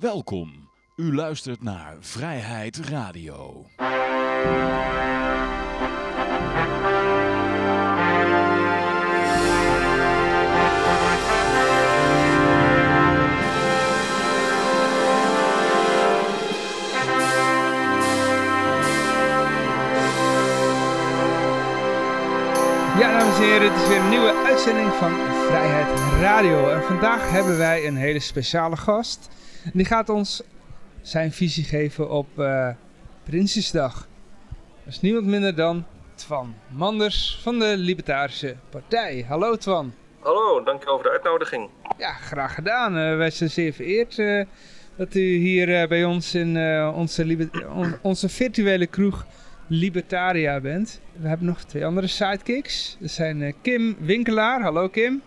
Welkom. U luistert naar Vrijheid Radio. Ja, dames en heren, het is weer een nieuwe uitzending van Vrijheid Radio. En vandaag hebben wij een hele speciale gast. En die gaat ons zijn visie geven op eh Prinsjesdag. Dat is niemand minder dan Twan Manders van de Libertarische Partij. Hallo Twan. Hallo, dankjewel voor de uitnodiging. Ja, graag gedaan. Eh, wij zijn zeer vereerd eh, dat u hier eh, bij ons in eh, onze, on- onze virtuele kroeg Libertaria bent. We hebben nog twee andere sidekicks. Dat zijn eh, Kim Winkelaar. Hallo Kim.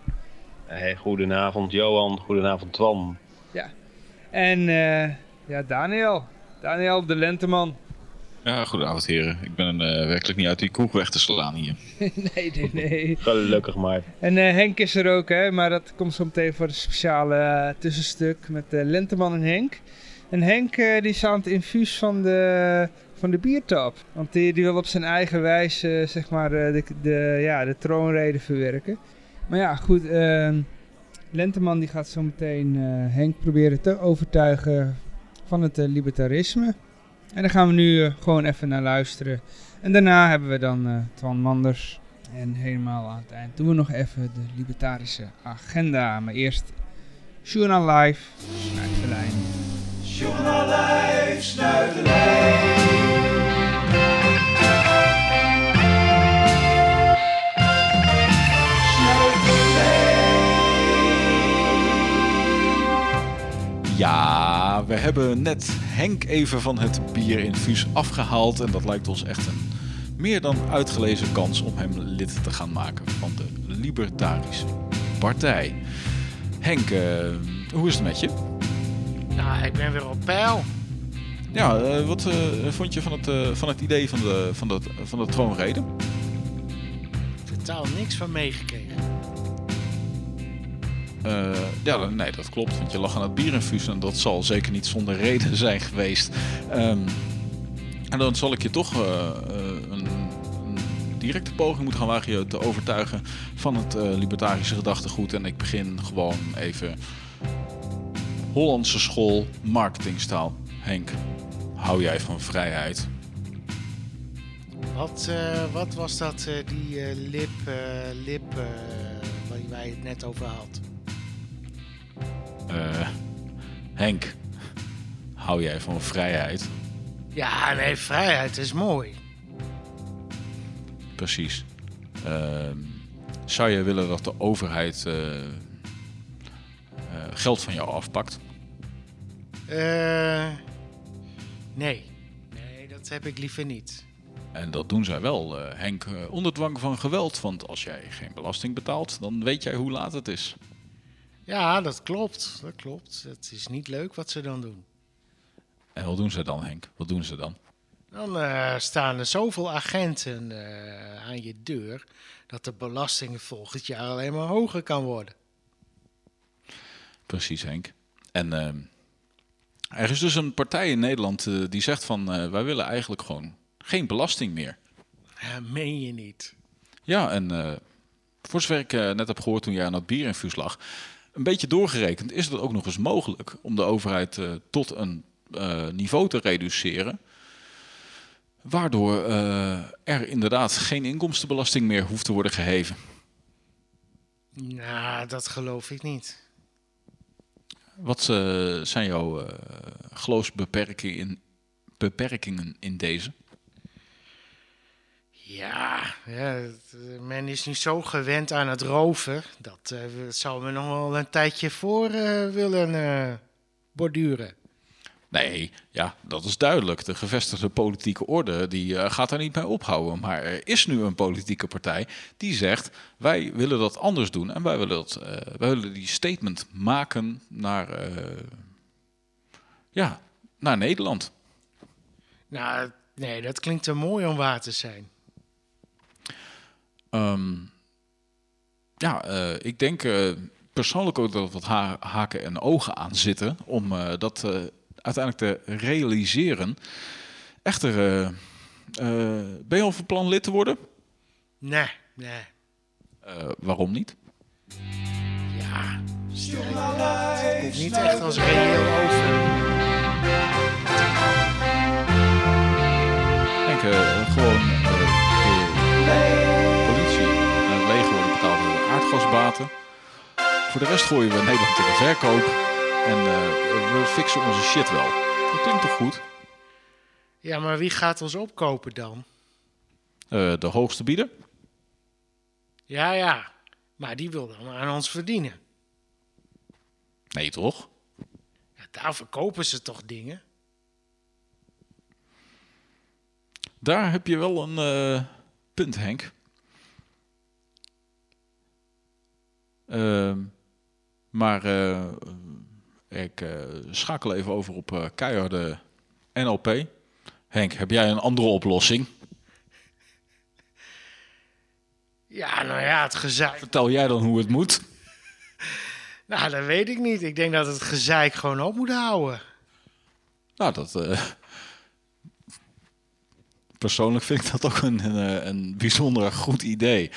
Hey, goedenavond Johan, goedenavond Twan. En eh, ja, Daniel. Daniel de Lenteman. Ja, goedenavond heren. Ik ben eh, werkelijk niet uit die kroeg weg te slaan hier. nee, nee, nee. Gelukkig maar. En eh, Henk is er ook, hè, maar dat komt zo meteen voor een speciale tussenstuk met Lenteman en Henk. En Henk die is aan het infuus van de, van de biertap. Want die, die wil op zijn eigen wijze, zeg maar, eh, de, de, ja, de troonrede verwerken. Maar ja, goed, eh, Lenteman die gaat zo meteen eh, Henk proberen te overtuigen van het eh, libertarisme. En daar gaan we nu eh, gewoon even naar luisteren. En daarna hebben we dan Twan Manders. En helemaal aan het eind doen we nog even de libertarische agenda. Maar eerst Journal Live, Snuit de Lijn. Ja, we hebben net Henk even van het bierinfuus afgehaald. En dat lijkt ons echt een meer dan uitgelezen kans om hem lid te gaan maken van de Libertarische Partij. Henk, eh, hoe is het met je? Nou, ik ben weer op peil. Ja, eh, wat eh, vond je van het, van het idee van de, van, de, van de troonrede? Totaal niks van meegekregen. Eh, ja, nee, dat klopt. Want je lag aan het bierinfuus en dat zal zeker niet zonder reden zijn geweest. Ehm, en dan zal ik je toch eh, eh, een, directe poging moeten gaan wagen je te overtuigen van het eh, libertarische gedachtegoed. En ik begin gewoon even Hollandse school marketingstaal. Henk, hou jij van vrijheid? Wat, wat was dat, die lip, lip waar wij het net over had? Eh, Henk, hou jij van vrijheid? Ja, nee, vrijheid is mooi. Precies. Ehm, zou je willen dat de overheid eh, eh, geld van jou afpakt? Eh, nee. Nee, dat heb ik liever niet. En dat doen zij wel, Henk, onder dwang van geweld. Want als jij geen belasting betaalt, dan weet jij hoe laat het is. Ja, dat klopt. Dat klopt. Het is niet leuk wat ze dan doen. En wat doen ze dan, Henk? Wat doen ze dan? Dan eh, staan er zoveel agenten eh, aan je deur dat de belasting volgend jaar alleen maar hoger kan worden. Precies, Henk. En ehm, er is dus een partij in Nederland eh, die zegt van... wij willen eigenlijk gewoon geen belasting meer. Ja, meen je niet. Ja, en voor zover ik net heb gehoord toen jij aan dat bierinfuus lag, een beetje doorgerekend is het ook nog eens mogelijk om de overheid eh, tot een eh, niveau te reduceren. Waardoor eh, er inderdaad geen inkomstenbelasting meer hoeft te worden geheven. Nou, dat geloof ik niet. Wat zijn jouw geloofsbeperkingen in, beperkingen in deze? Ja, ja eh, men is nu zo gewend aan het roven. Dat eh, zou me nog wel een tijdje voor eh, willen borduren. Nee, ja, dat is duidelijk. De gevestigde politieke orde die, gaat daar niet mee ophouden. Maar er is nu een politieke partij die zegt... wij willen dat anders doen. En wij willen, dat, wij willen die statement maken naar, ja, naar Nederland. Nou, nee, dat klinkt te mooi om waar te zijn. Ehm, ja, eh, ik denk, eh, persoonlijk ook dat er wat ha- haken en ogen aan zitten om eh, dat eh, uiteindelijk te realiseren. Echter, eh, eh, ben je al van plan lid te worden? Nee, nee. Eh, waarom niet? Ja, ik. Het komt niet echt als reëel over. Denk eh, gewoon aardgasbaten. Voor de rest gooien we Nederland in de verkoop. En eh, we fixen onze shit wel. Dat klinkt toch goed? Ja, maar wie gaat ons opkopen dan? Eh, de hoogste bieder? Ja, ja. Maar die wil dan aan ons verdienen. Nee, toch? Ja, daar verkopen ze toch dingen? Daar heb je wel een eh, punt, Henk. Maar eh, ik eh, schakel even over op eh keiharde NLP. Henk, heb jij een andere oplossing? Ja, nou ja, het gezeik. Vertel jij dan hoe het moet? Nou, dat weet ik niet. Ik denk dat het gezeik gewoon op moet houden. Nou, dat. persoonlijk vind ik dat ook een, een, een bijzonder goed idee.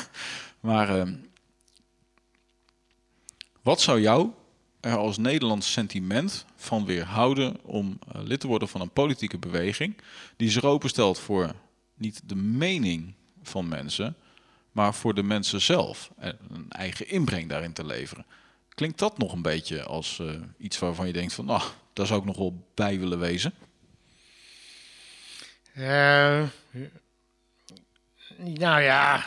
maar ehm, wat zou jou er als Nederlands sentiment van weerhouden om eh, lid te worden van een politieke beweging die zich openstelt voor niet de mening van mensen, maar voor de mensen zelf en een eigen inbreng daarin te leveren? Klinkt dat nog een beetje als eh, iets waarvan je denkt van, nou, daar zou ik nog wel bij willen wezen? Eh, nou ja,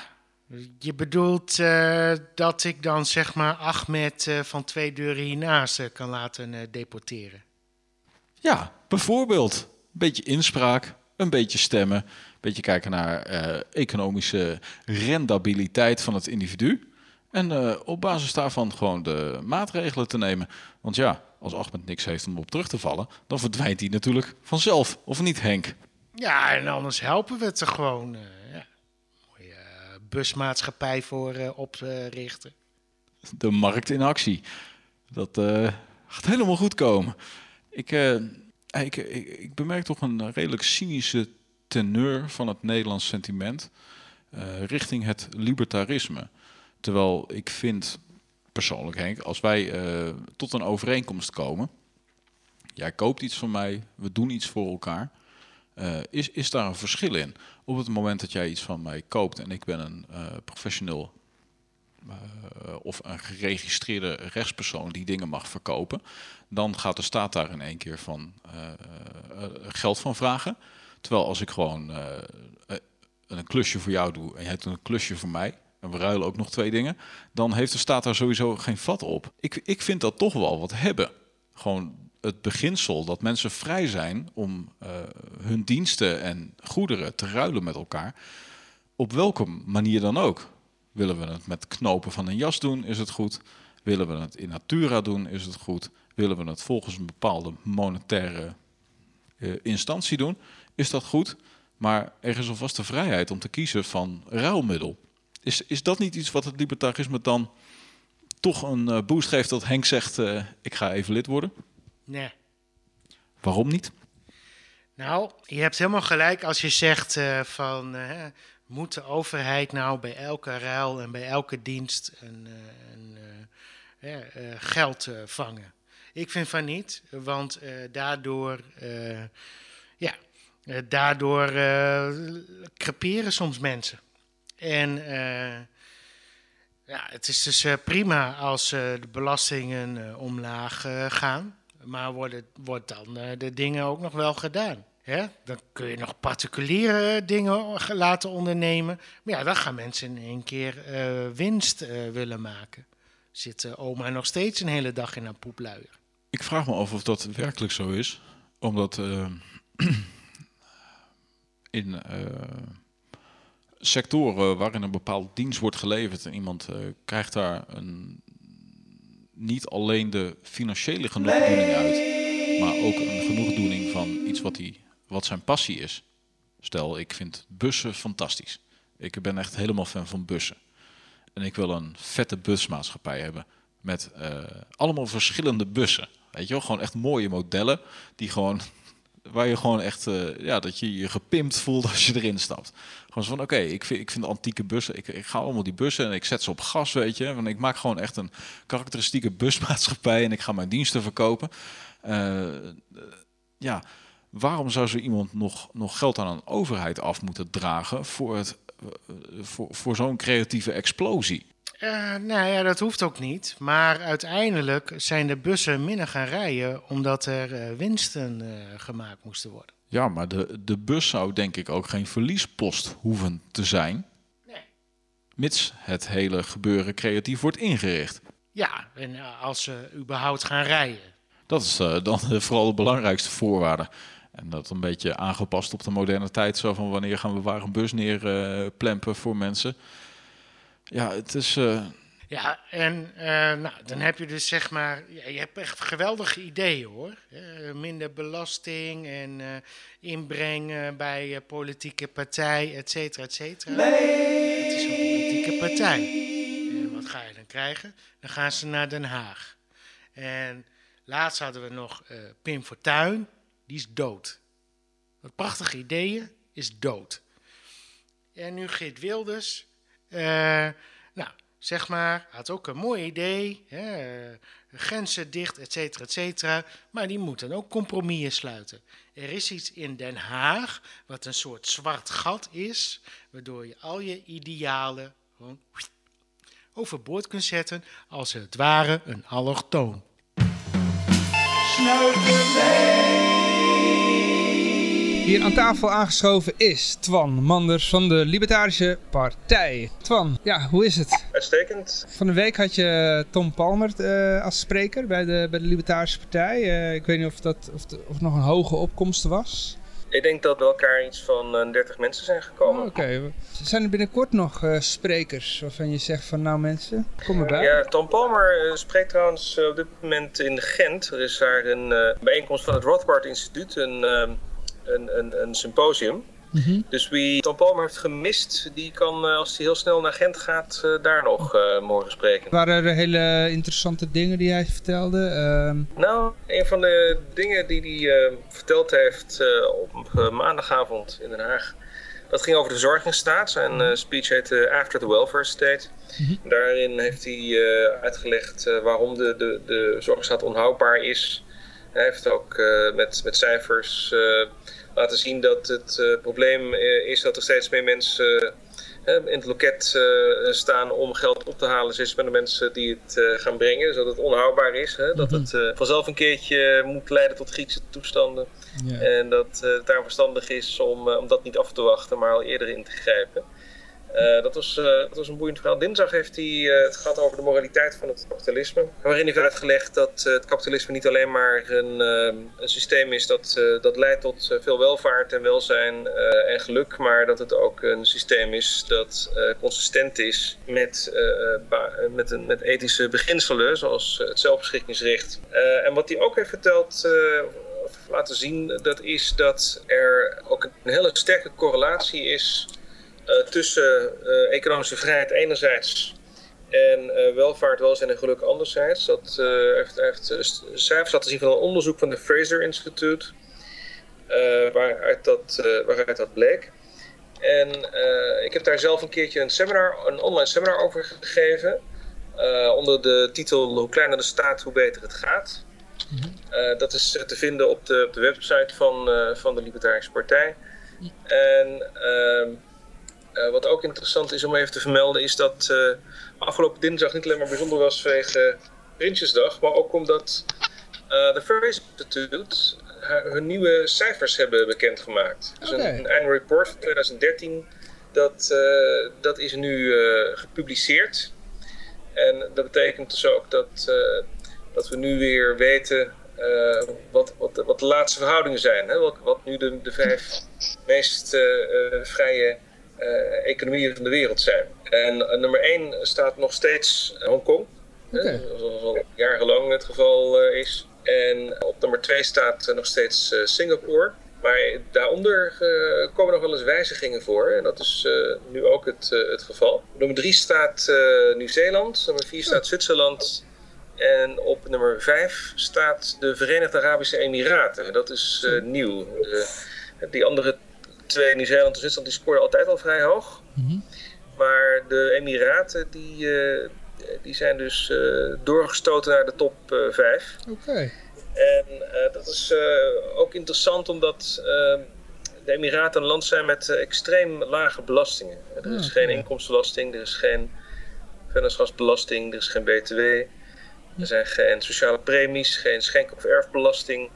je bedoelt eh, dat ik dan zeg maar Ahmed eh, van twee deuren hiernaast eh, kan laten deporteren. Ja, bijvoorbeeld een beetje inspraak, een beetje stemmen, een beetje kijken naar economische rendabiliteit van het individu. En op basis daarvan gewoon de maatregelen te nemen. Want ja, als Ahmed niks heeft om op terug te vallen, dan verdwijnt hij natuurlijk vanzelf. Of niet, Henk? Ja, en anders helpen we het er gewoon. eh ja. Mooie eh, busmaatschappij voor eh, oprichten. De markt in actie. Dat eh, gaat helemaal goed komen. Ik, eh, ik, ik, ik bemerk toch een redelijk cynische teneur van het Nederlands sentiment richting het libertarisme. Terwijl ik vind, persoonlijk Henk, als wij tot een overeenkomst komen, jij koopt iets van mij, we doen iets voor elkaar, eh, is, is daar een verschil in? Op het moment dat jij iets van mij koopt en ik ben een eh, professioneel eh, of een geregistreerde rechtspersoon die dingen mag verkopen, dan gaat de staat daar in één keer van geld van vragen. Terwijl als ik gewoon een klusje voor jou doe en jij doet een klusje voor mij, en we ruilen ook nog twee dingen, dan heeft de staat daar sowieso geen vat op. Ik, ik vind dat toch wel wat hebben. Gewoon het beginsel dat mensen vrij zijn om eh, hun diensten en goederen te ruilen met elkaar. Op welke manier dan ook. Willen we het met knopen van een jas doen, is het goed. Willen we het in natura doen, is het goed. Willen we het volgens een bepaalde monetaire eh, instantie doen, is dat goed. Maar er is alvast de vrijheid om te kiezen van ruilmiddel. Is, is dat niet iets wat het libertarisme dan toch een eh, boost geeft dat Henk zegt, ik ga even lid worden? Nee. Waarom niet? Nou, je hebt helemaal gelijk als je zegt eh, van eh, moet de overheid nou bij elke ruil en bij elke dienst een, eh, een, geld vangen. Ik vind van niet, want daardoor, ja, daardoor creperen soms mensen. En ja, het is dus prima als de belastingen omlaag gaan. Maar worden, wordt dan eh, de dingen ook nog wel gedaan? Hè? Dan kun je nog particuliere dingen ge- laten ondernemen. Maar ja, dan gaan mensen in één keer eh, winst eh, willen maken. Zit oma nog steeds een hele dag in haar poepluier? Ik vraag me af of dat werkelijk zo is. Omdat in sectoren waarin een bepaalde dienst wordt geleverd en iemand krijgt daar een, niet alleen de financiële genoegdoening uit, maar ook een genoegdoening van iets wat, hij, wat zijn passie is. Stel, ik vind bussen fantastisch. Ik ben echt helemaal fan van bussen. En ik wil een vette busmaatschappij hebben. Met eh, allemaal verschillende bussen. Weet je wel, gewoon echt mooie modellen. Die gewoon, waar je gewoon echt, eh, ja, dat je je gepimpt voelt als je erin stapt. Gewoon zo van, oké, ik, vind, ik vind antieke bussen, ik, ik ga allemaal die bussen en ik zet ze op gas, weet je. Want ik maak gewoon echt een karakteristieke busmaatschappij en ik ga mijn diensten verkopen. Eh, ja, waarom zou zo iemand nog, nog geld aan een overheid af moeten dragen voor, het, eh, voor, voor zo'n creatieve explosie? Eh, nou ja, dat hoeft ook niet. Maar uiteindelijk zijn de bussen minder gaan rijden omdat er eh, winsten eh, gemaakt moesten worden. Ja, maar de, de bus zou denk ik ook geen verliespost hoeven te zijn. Nee. Mits het hele gebeuren creatief wordt ingericht. Ja, en als ze überhaupt gaan rijden. Dat is dan vooral de belangrijkste voorwaarde. En dat een beetje aangepast op de moderne tijd. Zo van wanneer gaan we waar een bus neerplempen voor mensen. Ja, het is... eh, Ja, en eh, nou, dan heb je dus zeg maar, ja, je hebt echt geweldige ideeën hoor. Eh, minder belasting en eh, inbreng bij eh, politieke partij, et cetera, et cetera. Het is een politieke partij. En wat ga je dan krijgen? Dan gaan ze naar Den Haag. En laatst hadden we nog eh, Pim Fortuyn, die is dood. Wat prachtige ideeën, is dood. En nu Geert Wilders, nou, zeg maar, had ook een mooi idee, hè, eh, grenzen dicht, et cetera, et cetera, maar die moeten ook compromissen sluiten. Er is iets in Den Haag wat een soort zwart gat is, waardoor je al je idealen gewoon overboord kunt zetten als het ware een allochtoon. Hier aan tafel aangeschoven is Twan Manders van de Libertarische Partij. Twan, ja, hoe is het? Uitstekend. Van de week had je Tom Palmer eh, als spreker bij de, bij de Libertarische Partij. Eh, ik weet niet of, dat, of, de- of het nog een hoge opkomst was. Ik denk dat bij elkaar iets van eh, 30 mensen zijn gekomen. Oh, Oké, zijn er binnenkort nog eh, sprekers waarvan je zegt van nou mensen, kom erbij. Ja, Tom Palmer eh, spreekt trouwens eh, op dit moment in Gent. Er is daar een eh, bijeenkomst van het Rothbard Instituut, een, eh, een, een, een symposium. Mhm. Dus wie Tom Palmer heeft gemist, die kan eh, als hij heel snel naar Gent gaat, eh, daar nog eh, morgen spreken. Waren er hele interessante dingen die hij vertelde? Ehm, Nou, een van de dingen die hij verteld heeft op maandagavond in Den Haag, dat ging over de verzorgingsstaat. Zijn speech heette After the Welfare State. Daarin heeft hij uitgelegd waarom de, de, de zorgstaat onhoudbaar is. Hij heeft ook eh, met, met cijfers eh, laten zien dat het eh, probleem is dat er steeds meer mensen in het loket staan om geld op te halen. Steeds met de mensen die het gaan brengen, zodat het onhoudbaar is. Hè? Dat het eh, vanzelf een keertje moet leiden tot Griekse toestanden. ja. En dat het daar verstandig is om, om dat niet af te wachten, maar al eerder in te grijpen. Eh, dat, was, eh, dat was een boeiend verhaal. Dinsdag heeft hij eh, het gehad over de moraliteit van het kapitalisme. Waarin hij heeft uitgelegd dat het kapitalisme niet alleen maar een, eh, een systeem is dat, dat leidt tot veel welvaart en welzijn en geluk. Maar dat het ook een systeem is dat consistent is met, met, een, met ethische beginselen, zoals het zelfbeschikkingsrecht. En wat hij ook heeft verteld, laten zien, dat is dat er ook een hele sterke correlatie is tussen eh, economische vrijheid enerzijds en eh, welvaart, welzijn en geluk anderzijds. Dat eh, heeft, heeft eh, cijfers laten zien van een onderzoek van de Fraser Institute, eh, waaruit, dat, eh, waaruit dat bleek. En eh, ik heb daar zelf een keertje een, seminar, een online seminar over gegeven. eh, onder de titel Hoe kleiner de staat, hoe beter het gaat. Eh, dat is eh, te vinden op de, op de website van, eh, van de Libertarische Partij. En eh, wat ook interessant is om even te vermelden, is dat eh, afgelopen dinsdag niet alleen maar bijzonder was vanwege Prinsjesdag, maar ook omdat eh, de Fraser Institute hun nieuwe cijfers hebben bekendgemaakt. Dus een, een annual report van 2013, dat, dat is nu gepubliceerd. En dat betekent dus ook dat, dat we nu weer weten wat, wat, wat de laatste verhoudingen zijn. Hè? Wat, wat nu de, de vijf meest vrije economieën van de wereld zijn. En eh, nummer één staat nog steeds Hongkong. Oké. Zoals al jarenlang het geval eh, is. En op nummer twee staat eh, nog steeds eh, Singapore. Maar daaronder eh, komen nog wel eens wijzigingen voor. En dat is eh, nu ook het, eh, het geval. Nummer 3 staat eh, Nieuw-Zeeland. Nummer 4 staat Zwitserland. En op nummer 5 staat de Verenigde Arabische Emiraten. Dat is eh, nieuw. Die andere twee, Nieuw-Zeeland en Zwitserland, die scoren altijd al vrij hoog. Mhm. Maar de Emiraten, die, eh, die zijn dus eh, doorgestoten naar de top 5. Oké. En eh, dat is eh, ook interessant omdat eh, de Emiraten een land zijn met eh, extreem lage belastingen. Er is Ah, geen inkomstenbelasting, er is geen vennootschapsbelasting, er is geen btw. Er zijn geen sociale premies, geen schenk- of erfbelasting,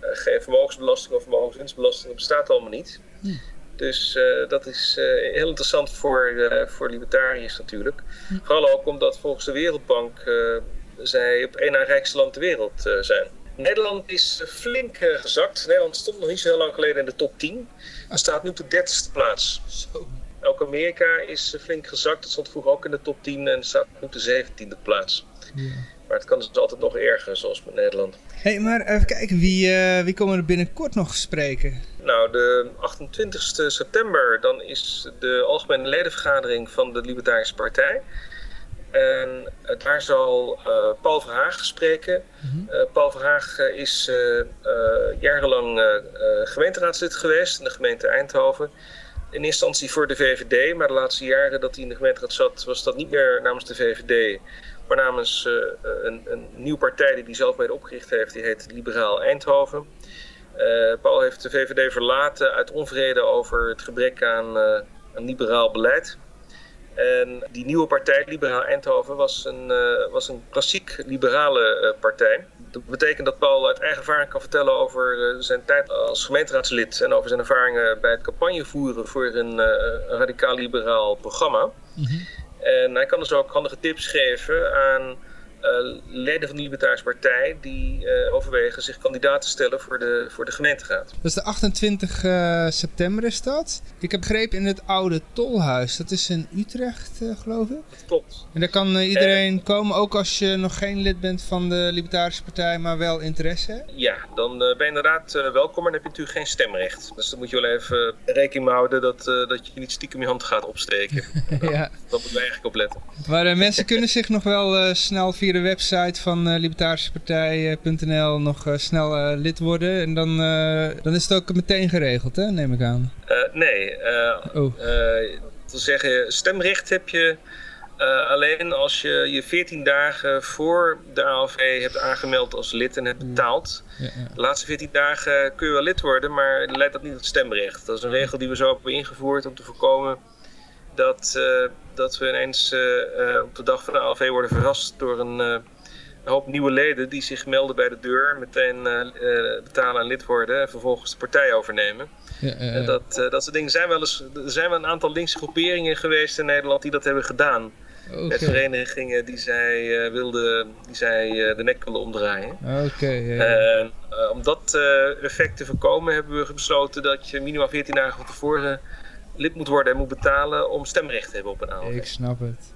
eh, geen vermogensbelasting of vermogenswinstbelasting. Dat bestaat allemaal niet. Dus eh, dat is eh, heel interessant voor, eh, voor libertariërs natuurlijk. Vooral ook omdat volgens de Wereldbank zij op één na rijkste land ter wereld zijn. Nederland is flink gezakt. Nederland stond nog niet zo heel lang geleden in de top 10. En staat nu op de 30ste plaats. Zo. Ook Amerika is flink gezakt. Dat stond vroeger ook in de top 10 en staat nu op de 17e plaats. Ja. Maar het kan dus altijd nog erger, zoals met Nederland. hey, maar even kijken, wie, eh, wie komen er binnenkort nog spreken? Nou, de 28 september dan is de algemene ledenvergadering van de Libertarische Partij. En eh, daar zal eh, Paul Verhaag spreken. Mhm. Paul Verhaag is jarenlang gemeenteraadslid geweest in de gemeente Eindhoven. In instantie voor de VVD, maar de laatste jaren dat hij in de gemeenteraad zat, was dat niet meer namens de VVD, maar namens eh, een, een nieuwe partij die hij zelf mede opgericht heeft. Die heet Liberaal Eindhoven. Eh, Paul heeft de VVD verlaten uit onvrede over het gebrek aan, eh, aan liberaal beleid. En die nieuwe partij, Liberaal Eindhoven, was een, eh, was een klassiek liberale eh, partij. Dat betekent dat Paul uit eigen ervaring kan vertellen over eh, zijn tijd als gemeenteraadslid en over zijn ervaringen bij het campagne voeren voor een, eh, radicaal-liberaal programma. Mhm. En hij kan dus ook handige tips geven aan leden van de Libertarische Partij die eh, overwegen zich kandidaat te stellen voor de, voor de gemeenteraad. Dat is de 28 eh, september is dat. Ik heb begrepen in het oude tolhuis. Dat is in Utrecht, eh, geloof ik. Dat klopt. En daar kan eh, iedereen komen, ook als je nog geen lid bent van de Libertarische Partij, maar wel interesse hebt. Ja, dan eh, ben je inderdaad eh, welkom, maar dan heb je natuurlijk geen stemrecht. Dus dan moet je wel even rekening mee houden dat, eh, dat je niet stiekem je hand gaat opsteken. ja. Daar moeten we eigenlijk op letten. Maar eh, mensen kunnen zich nog wel eh, snel via de website van eh libertarischepartij.nl nog eh, snel eh, lid worden. En dan, eh, dan is het ook meteen geregeld, hè, neem ik aan. Eh, nee, eh, Oh, eh, wil zeggen, stemrecht heb je eh, alleen als je je 14 dagen voor de ALV hebt aangemeld als lid en hebt betaald. ja, ja. De laatste 14 dagen kun je wel lid worden, maar leidt dat niet tot stemrecht. Dat is een regel die we zo hebben ingevoerd om te voorkomen dat, eh, dat we ineens eh, eh, op de dag van de ALV worden verrast door een, een hoop nieuwe leden die zich melden bij de deur, meteen betalen en lid worden en vervolgens de partij overnemen. ja, dat, dat soort dingen zijn wel eens. Er zijn wel een aantal linkse groeperingen geweest in Nederland die dat hebben gedaan. Met verenigingen die zij, wilden, die zij de nek wilden omdraaien. Om dat effect te voorkomen hebben we besloten dat je minimaal 14 dagen van tevoren lid moet worden en moet betalen om stemrecht te hebben op een ALV. Ik snap het.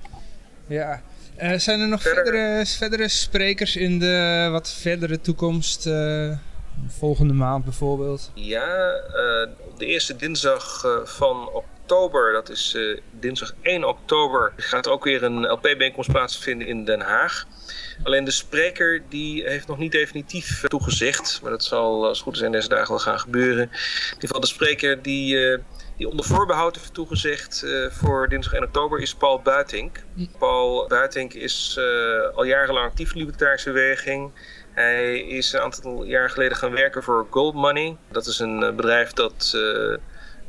Ja. Eh, zijn er nog Verder- verdere, verdere sprekers in de wat verdere toekomst? eh, volgende maand bijvoorbeeld? Ja, eh, de eerste dinsdag van oktober, dat is eh, dinsdag 1 oktober, gaat er ook weer een LP-bijeenkomst plaatsvinden in Den Haag. Alleen de spreker die heeft nog niet definitief eh, toegezegd, maar dat zal als het goed is in deze dagen wel gaan gebeuren. In ieder geval de spreker die, eh, die onder voorbehoud heeft toegezegd voor dinsdag 1 oktober is Paul Buitink. Paul Buitink is al jarenlang actief in de libertarische beweging. Hij is een aantal jaar geleden gaan werken voor Gold Money. Dat is een bedrijf dat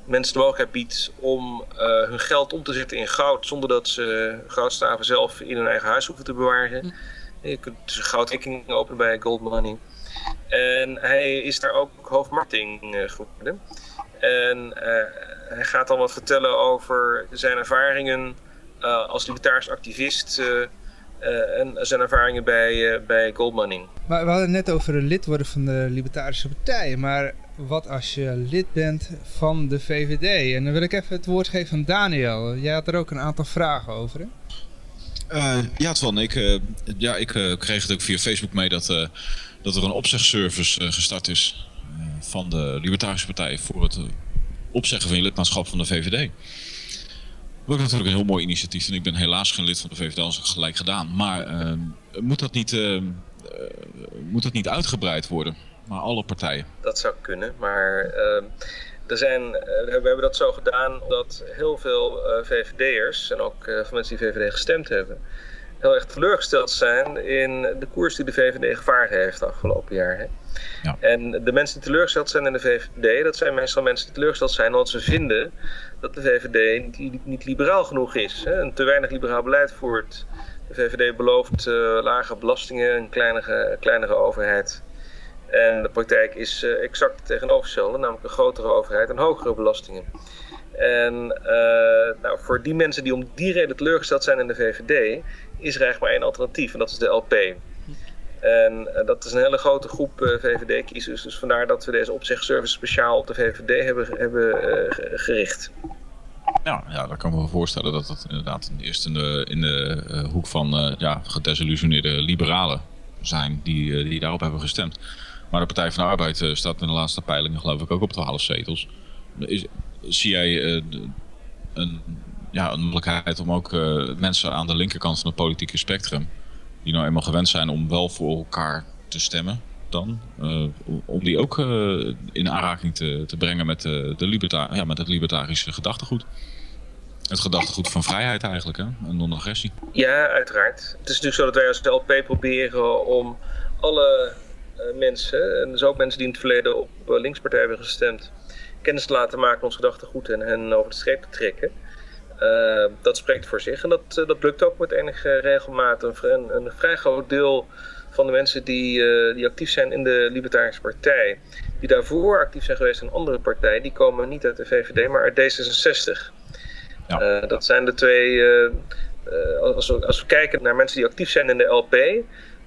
mensen de mogelijkheid biedt om eh, hun geld om te zetten in goud zonder dat ze goudstaven zelf in hun eigen huis hoeven te bewaren. Je kunt dus een goudrekening openen bij Gold Money. En hij is daar ook hoofdmarketing eh, geworden. En eh, hij gaat dan wat vertellen over zijn ervaringen eh, als libertarisch activist en zijn ervaringen bij, eh, bij Gold Money. Maar we hadden het net over het lid worden van de Libertarische Partij. Maar wat als je lid bent van de VVD? En dan wil ik even het woord geven aan Daniel. Jij had er ook een aantal vragen over? Eh, ja, Twan, ik, eh, ja, ik eh, kreeg het ook via Facebook mee dat, dat er een opzegservice gestart is. Van de Libertarische Partij voor het opzeggen van je lidmaatschap van de VVD. Wat ik natuurlijk een heel mooi initiatief en ik ben helaas geen lid van de VVD, als ik gelijk gedaan. Maar uh, moet, dat niet, uh, moet dat niet uitgebreid worden? Maar alle partijen. Dat zou kunnen, maar ehm, er zijn, we hebben dat zo gedaan omdat heel veel VVD'ers en ook van mensen die VVD gestemd hebben, heel erg teleurgesteld zijn in de koers die de VVD gevaren heeft de afgelopen jaar. Hè? Ja. En de mensen die teleurgesteld zijn in de VVD, dat zijn meestal mensen die teleurgesteld zijn omdat ze vinden dat de VVD niet, niet liberaal genoeg is. Hè? En te weinig liberaal beleid voert. De VVD belooft uh, lage belastingen, een kleinere, kleinere overheid. En de praktijk is uh, exact het tegenovergestelde, namelijk een grotere overheid en hogere belastingen. En uh, nou, voor die mensen die om die reden teleurgesteld zijn in de VVD, is er eigenlijk maar één alternatief en dat is de LP. En uh, dat is een hele grote groep VVD-kiezers. Dus vandaar dat we deze opzegservice speciaal op de VVD hebben, hebben gericht. Ja, ja, dan kan me voorstellen dat dat inderdaad eerst in de, in de hoek van ja, gedesillusioneerde liberalen zijn die, die daarop hebben gestemd. Maar de Partij van de Arbeid staat in de laatste peilingen geloof ik ook op 12 zetels. Is, zie jij een, ja, een mogelijkheid om ook mensen aan de linkerkant van het politieke spectrum die nou eenmaal gewend zijn om wel voor elkaar te stemmen dan. Om die ook in aanraking te, te brengen met, de liberta ja, met het libertarische gedachtegoed. Het gedachtegoed van vrijheid eigenlijk, hè? en non-agressie. Ja, uiteraard. Het is natuurlijk zo dat wij als LP proberen om alle mensen, en dus ook mensen die in het verleden op linkspartij hebben gestemd, kennis te laten maken ons gedachtegoed en hen over de streep te trekken. Uh, dat spreekt voor zich en dat, uh, dat lukt ook met enige regelmaat. Een, een, vrij groot deel van de mensen die, uh, die actief zijn in de Libertarische Partij, die daarvoor actief zijn geweest in een andere partij, die komen niet uit de VVD, maar uit D66. Ja. dat zijn de twee. als, we, als we kijken naar mensen die actief zijn in de LP,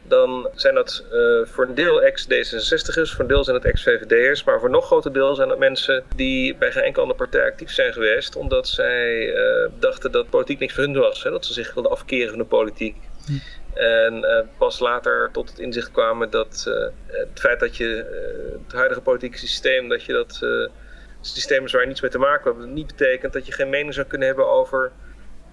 dan zijn dat uh, voor een deel ex-D66'ers, voor een deel zijn het ex-VVD'ers, maar voor nog groter deel zijn dat mensen die bij geen enkele andere partij actief zijn geweest, omdat zij uh, dachten dat politiek niks voor hun was, hè, dat ze zich wilden afkeren van de politiek. En uh, pas later tot het inzicht kwamen dat het feit dat je het huidige politieke systeem, dat je dat systeem is waar je niets mee te maken hebt, niet betekent dat je geen mening zou kunnen hebben over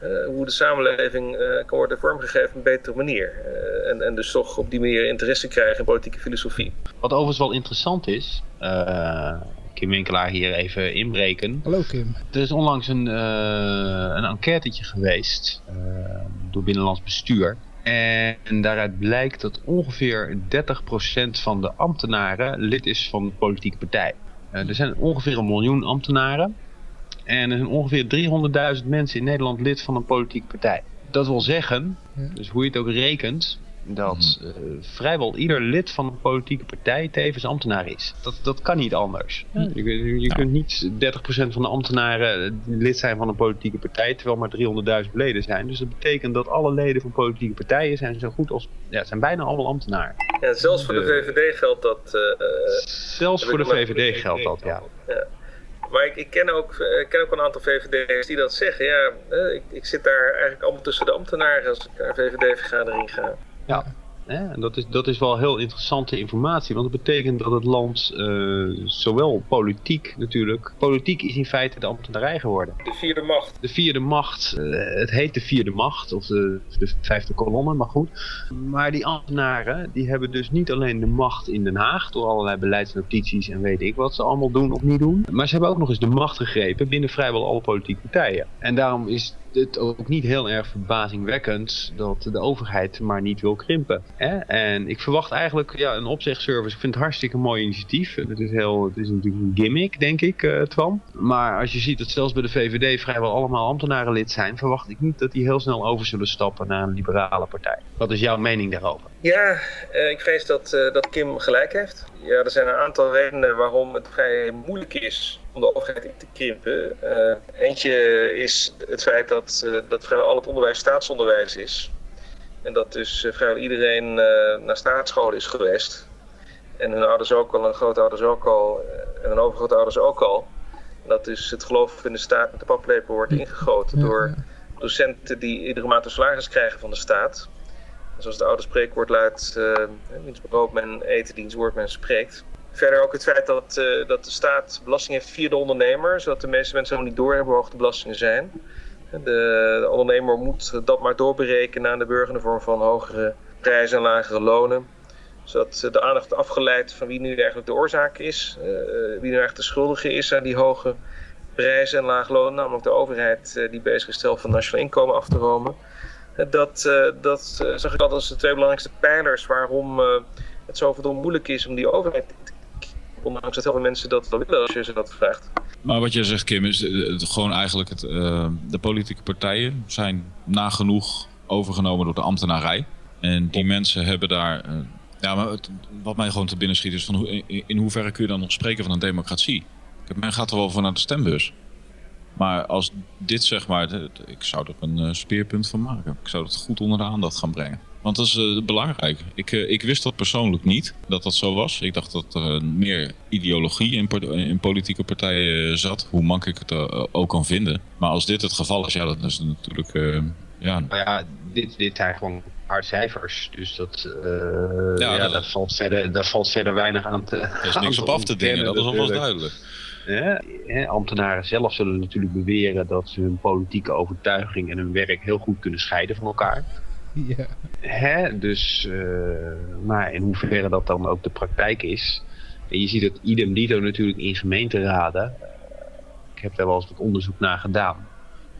uh, hoe de samenleving uh, kan worden vormgegeven op een betere manier. Uh, en, en dus toch op die manier interesse krijgen in politieke filosofie. Wat overigens wel interessant is, Kim Winkelaar hier even inbreken. Hallo Kim. Er is onlangs een, een enquêtetje geweest door Binnenlands Bestuur. En daaruit blijkt dat ongeveer 30% van de ambtenaren lid is van de politieke partij. er zijn ongeveer een miljoen ambtenaren. En er zijn ongeveer 300.000 mensen in Nederland lid van een politieke partij. Dat wil zeggen, dus hoe je het ook rekent, dat uh, vrijwel ieder lid van een politieke partij tevens ambtenaar is. Dat, dat kan niet anders. Je, je, je kunt niet 30% van de ambtenaren eh, lid zijn van een politieke partij, terwijl maar 300.000 leden zijn. Dus dat betekent dat alle leden van politieke partijen zijn zo goed als, ja, zijn bijna allemaal ambtenaren. Ja, zelfs voor de VVD geldt dat. Uh, zelfs voor de VVD geldt dat, ja. ja. Maar ik, ken, ook, ik ken ook een aantal VVD'ers die dat zeggen. Ja, ik, ik zit daar eigenlijk allemaal tussen de ambtenaren als ik naar een VVD-vergadering ga. Ja, en dat is, dat is wel heel interessante informatie, want dat betekent dat het land uh, zowel politiek natuurlijk, politiek is in feite de ambtenarij geworden. De vierde macht. De vierde macht, uh, het heet de vierde macht, of de, de vijfde kolonne, maar goed. Maar die ambtenaren, die hebben dus niet alleen de macht in Den Haag, door allerlei beleidsnotities en weet ik wat ze allemaal doen of niet doen. Maar ze hebben ook nog eens de macht gegrepen binnen vrijwel alle politieke partijen. En daarom is het ook niet heel erg verbazingwekkend dat de overheid maar niet wil krimpen. Hè? En ik verwacht eigenlijk ja, een opzegservice. Ik vind het hartstikke mooi initiatief. Het is, heel, het is natuurlijk een gimmick, denk ik, uh, Twan. Maar als je ziet dat zelfs bij de VVD vrijwel allemaal ambtenaren lid zijn, verwacht ik niet dat die heel snel over zullen stappen naar een liberale partij. Wat is jouw mening daarover? Ja, uh, ik vrees dat, uh, dat Kim gelijk heeft. Ja, er zijn een aantal redenen waarom het vrij moeilijk is om de overheid in te krimpen. Uh, eentje is het feit dat, uh, dat vrijwel al het onderwijs staatsonderwijs is. En dat dus uh, vrijwel iedereen naar staatsschool is geweest. En hun ouders ook al, en grootouders ook al, en hun overgrootouders ook al. Dat dus het geloof in de staat met de paplepel wordt ingegoten door docenten die iedere maand een salaris krijgen van de staat. Zoals de oude spreekwoord luidt, wiens brood men eten, woord men spreekt. Verder ook het feit dat, uh, dat de staat belasting heeft via de ondernemer, zodat de meeste mensen nog niet doorhebben hoe hoog de belastingen zijn. De, de, ondernemer moet dat maar doorberekenen aan de burger in de vorm van hogere prijzen en lagere lonen. Zodat de aandacht afgeleid van wie nu eigenlijk de oorzaak is, wie nu eigenlijk de schuldige is aan die hoge prijzen en laag loon, namelijk de overheid die bezig is zelf van nationaal inkomen af te romen. Dat dat zag ik altijd als de twee belangrijkste pijlers waarom het zo verdomd moeilijk is om die overheid te Ondanks dat heel veel mensen dat wel willen als je ze dat vraagt. Maar wat jij zegt, Kim, is gewoon eigenlijk het, uh, de politieke partijen zijn nagenoeg overgenomen door de ambtenarij. En die mensen hebben daar. Uh, ja, maar het, wat mij gewoon te binnen schiet is van hoe, in, in hoeverre kun je dan nog spreken van een democratie? Men gaat er wel vanuit de stembus. Maar als dit zeg maar, ik zou er een speerpunt van maken. Ik zou het goed onder de aandacht gaan brengen. Want dat is uh, belangrijk. Ik, uh, ik wist dat persoonlijk niet, dat dat zo was. Ik dacht dat er meer ideologie in, in, politieke partijen zat. Hoe mank ik het ook kan vinden. Maar als dit het geval is, ja, dat is natuurlijk... ja. Maar ja, dit, dit zijn gewoon hard cijfers. Dus dat, ja, ja, dat, valt verder, daar valt verder weinig aan te Er is niks op af te dingen, dat is alvast duidelijk. Ja, ambtenaren zelf zullen natuurlijk beweren dat ze hun politieke overtuiging en hun werk heel goed kunnen scheiden van elkaar. Ja. Hè? Dus, uh, maar in hoeverre dat dan ook de praktijk is. En je ziet dat idem dito natuurlijk in gemeenteraden. Ik heb daar wel eens wat onderzoek naar gedaan.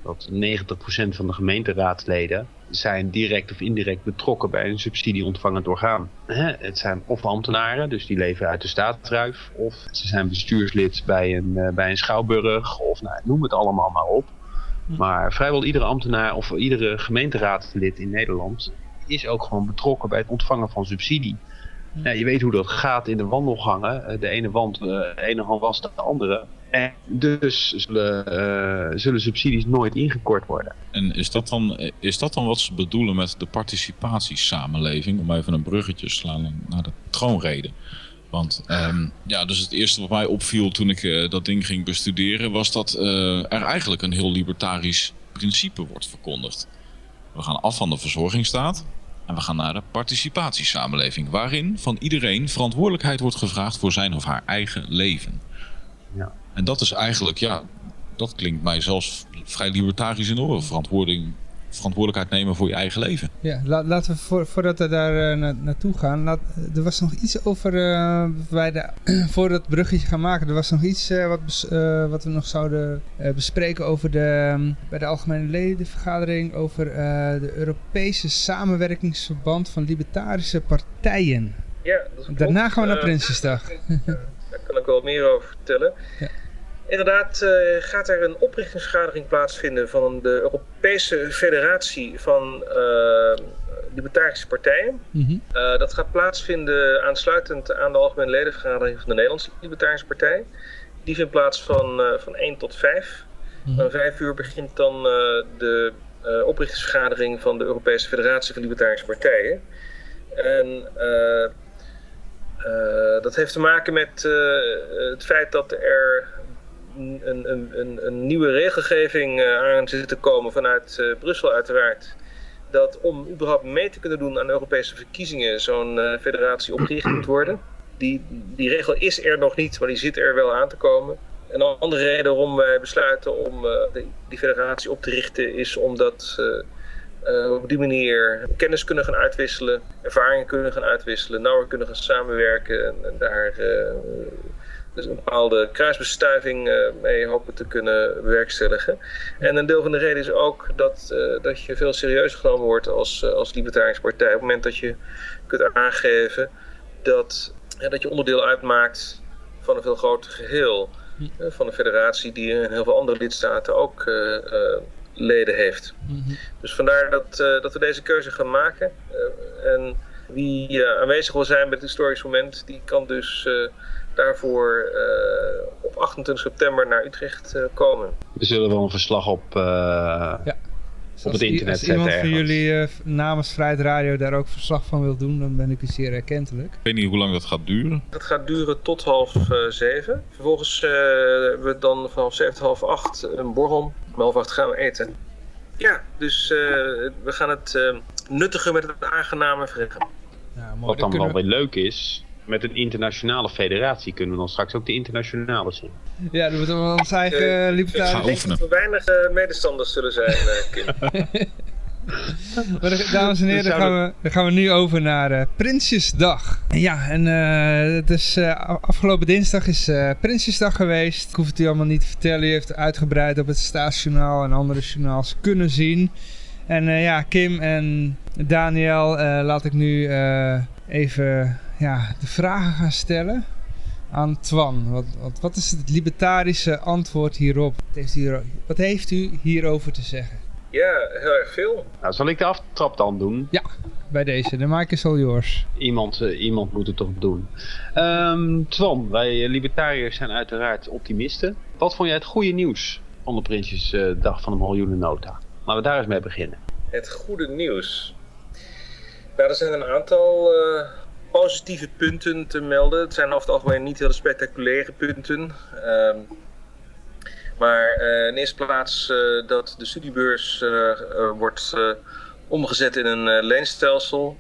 Dat 90% van de gemeenteraadsleden zijn direct of indirect betrokken bij een subsidieontvangend orgaan. Het zijn of ambtenaren, dus die leven uit de staatsruif. Of ze zijn bestuurslid bij een, uh, bij een schouwburg. Of nou, noem het allemaal maar op. Maar vrijwel iedere ambtenaar of iedere gemeenteraadslid in Nederland is ook gewoon betrokken bij het ontvangen van subsidie. Ja, je weet hoe dat gaat in de wandelgangen. Eh, de ene wand, eh, de ene hand was de andere. En dus zullen, uh, zullen subsidies nooit ingekort worden. En is dat, dan, is dat dan wat ze bedoelen met de participatiesamenleving? Om even een bruggetje te slaan naar de troonrede. Want um, ja, dus het eerste wat mij opviel toen ik uh, dat ding ging bestuderen, was dat uh, er eigenlijk een heel libertarisch principe wordt verkondigd. We gaan af van de verzorgingsstaat en we gaan naar de participatiesamenleving, waarin van iedereen verantwoordelijkheid wordt gevraagd voor zijn of haar eigen leven. Ja. En dat is eigenlijk, ja, dat klinkt mij zelfs vrij libertarisch in oren. Verantwoording verantwoordelijkheid nemen voor je eigen leven. Ja, laten we voor, voordat we daar uh, na, naartoe gaan, laat, er was nog iets over, uh, bij de, voor dat bruggetje gaan maken, er was nog iets uh, wat, wat we nog zouden bespreken over de, um, bij de Algemene Ledenvergadering, over de Europese samenwerkingsverband van libertarische partijen. Ja, dat Daarna gaan we naar Prinsjesdag. daar kan ik wel meer over vertellen. Ja. Inderdaad uh, gaat er een oprichtingsvergadering plaatsvinden van de Europese Federatie van uh, Libertarische Partijen. Mm -hmm. uh, dat gaat plaatsvinden aansluitend aan de Algemene Ledenvergadering van de Nederlandse Libertarische Partij. Die vindt plaats van, van 1 tot 5. Mm -hmm. Om 5 uur begint dan de oprichtingsvergadering van de Europese Federatie van Libertarische Partijen. En dat heeft te maken met het feit dat er een, een, een, een nieuwe regelgeving uh, aan zit te komen vanuit uh, Brussel uiteraard. Dat om überhaupt mee te kunnen doen aan Europese verkiezingen zo'n uh, federatie opgericht moet worden. Die, die regel is er nog niet, maar die zit er wel aan te komen. Een andere reden waarom wij besluiten om die federatie op te richten is omdat uh, op die manier kennis kunnen gaan uitwisselen, ervaringen kunnen gaan uitwisselen, nauwer kunnen gaan samenwerken en, en daar dus een bepaalde kruisbestuiving uh, mee hopen te kunnen bewerkstelligen. En een deel van de reden is ook dat, uh, dat je veel serieuzer genomen wordt als, uh, als libertarische partij. Op het moment dat je kunt aangeven dat, dat je onderdeel uitmaakt van een veel groter geheel. van een federatie die in heel veel andere lidstaten ook leden heeft. Mhm. Dus vandaar dat, dat we deze keuze gaan maken. en wie aanwezig wil zijn bij het historisch moment, die kan dus daarvoor uh, op 28 september naar Utrecht uh, komen. We zullen wel een verslag op, uh, ja. op het internet zetten. Als iemand van jullie namens Vrijheid Radio daar ook verslag van wil doen, dan ben ik u zeer erkentelijk. Ik weet niet hoe lang dat gaat duren. Dat gaat duren tot half zeven. Vervolgens hebben we dan van half zeven tot half acht een borrel. Om half acht gaan we eten. Ja, dus we gaan het nuttige met het aangename verleggen. Ja, Wat dan wel weer leuk is, met een internationale federatie kunnen we dan straks ook de internationale zien. Ja, dan moeten we ons eigen Eh, uh, Ik Gaan denk oefenen. dat er weinig eh, medestanders zullen zijn, eh, Kim. Maar dames en heren, dan gaan, we, dan gaan we nu over naar eh, Prinsjesdag. Ja, en eh, het is, eh, afgelopen dinsdag is eh, Prinsjesdag geweest. Ik hoef het u allemaal niet te vertellen. U heeft het uitgebreid op het Staatsjournaal en andere journaals kunnen zien. En eh, ja, Kim en Daniel, eh, laat ik nu eh, even ja, de vragen gaan stellen aan Twan. Wat, wat, wat is het libertarische antwoord hierop? Wat heeft, u, hier- wat heeft u hierover te zeggen? Ja, heel erg veel. Nou, zal ik de aftrap dan doen? Bij deze, de mic is al yours. Iemand, eh, iemand moet het toch doen. Ehm Twan, wij eh, libertariërs zijn uiteraard optimisten. Wat vond jij het goede nieuws van de Prinsjesdag van de miljoenennota? Laten we daar eens mee beginnen. Het goede nieuws. Nou, er zijn een aantal eh, positieve punten te melden. Het zijn over het algemeen niet hele spectaculaire punten. Ehm, maar eh, in eerste plaats eh, dat de studiebeurs eh, wordt omgezet in een leenstelsel.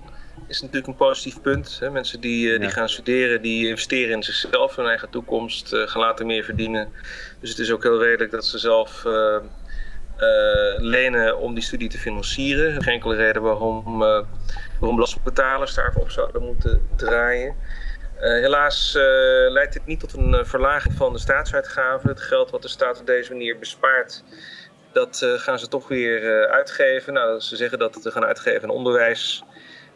Is natuurlijk een positief punt. Hè? Mensen die, die gaan studeren, die investeren in zichzelf, hun eigen toekomst, gaan later meer verdienen. Dus het is ook heel redelijk dat ze zelf lenen om die studie te financieren. Er geen enkele reden waarom, eh, waarom belastingbetalers op zouden moeten draaien. Eh, helaas eh, leidt dit niet tot een eh, verlaging van de staatsuitgaven. Het geld wat de staat op deze manier bespaart, dat eh, gaan ze toch weer eh, uitgeven. Nou, ze zeggen dat ze gaan uitgeven aan onderwijs.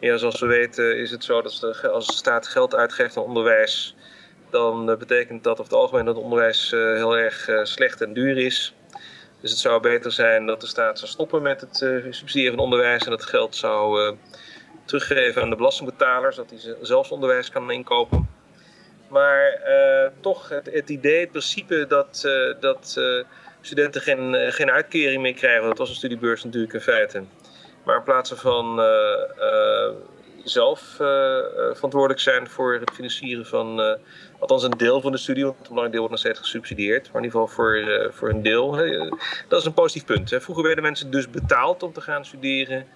Ja, zoals we weten is het zo dat als de staat geld uitgeeft aan onderwijs, dan eh, betekent dat over het algemeen dat het onderwijs eh, heel erg eh, slecht en duur is. Dus het zou beter zijn dat de staat zou stoppen met het eh, subsidiëren van onderwijs en dat geld zou eh, teruggeven aan de belastingbetalers, dat hij zelfs onderwijs kan inkopen. Maar eh, toch het, het idee, het principe dat, dat studenten geen, geen uitkering meer krijgen, dat was een studiebeurs natuurlijk in feite. Maar in plaats van zelf verantwoordelijk zijn voor het financieren van, althans een deel van de studie, want een belangrijk deel wordt nog steeds gesubsidieerd, maar in ieder geval voor, eh, voor een deel. hè. Dat is een positief punt. Hè. Vroeger werden mensen dus betaald om te gaan studeren.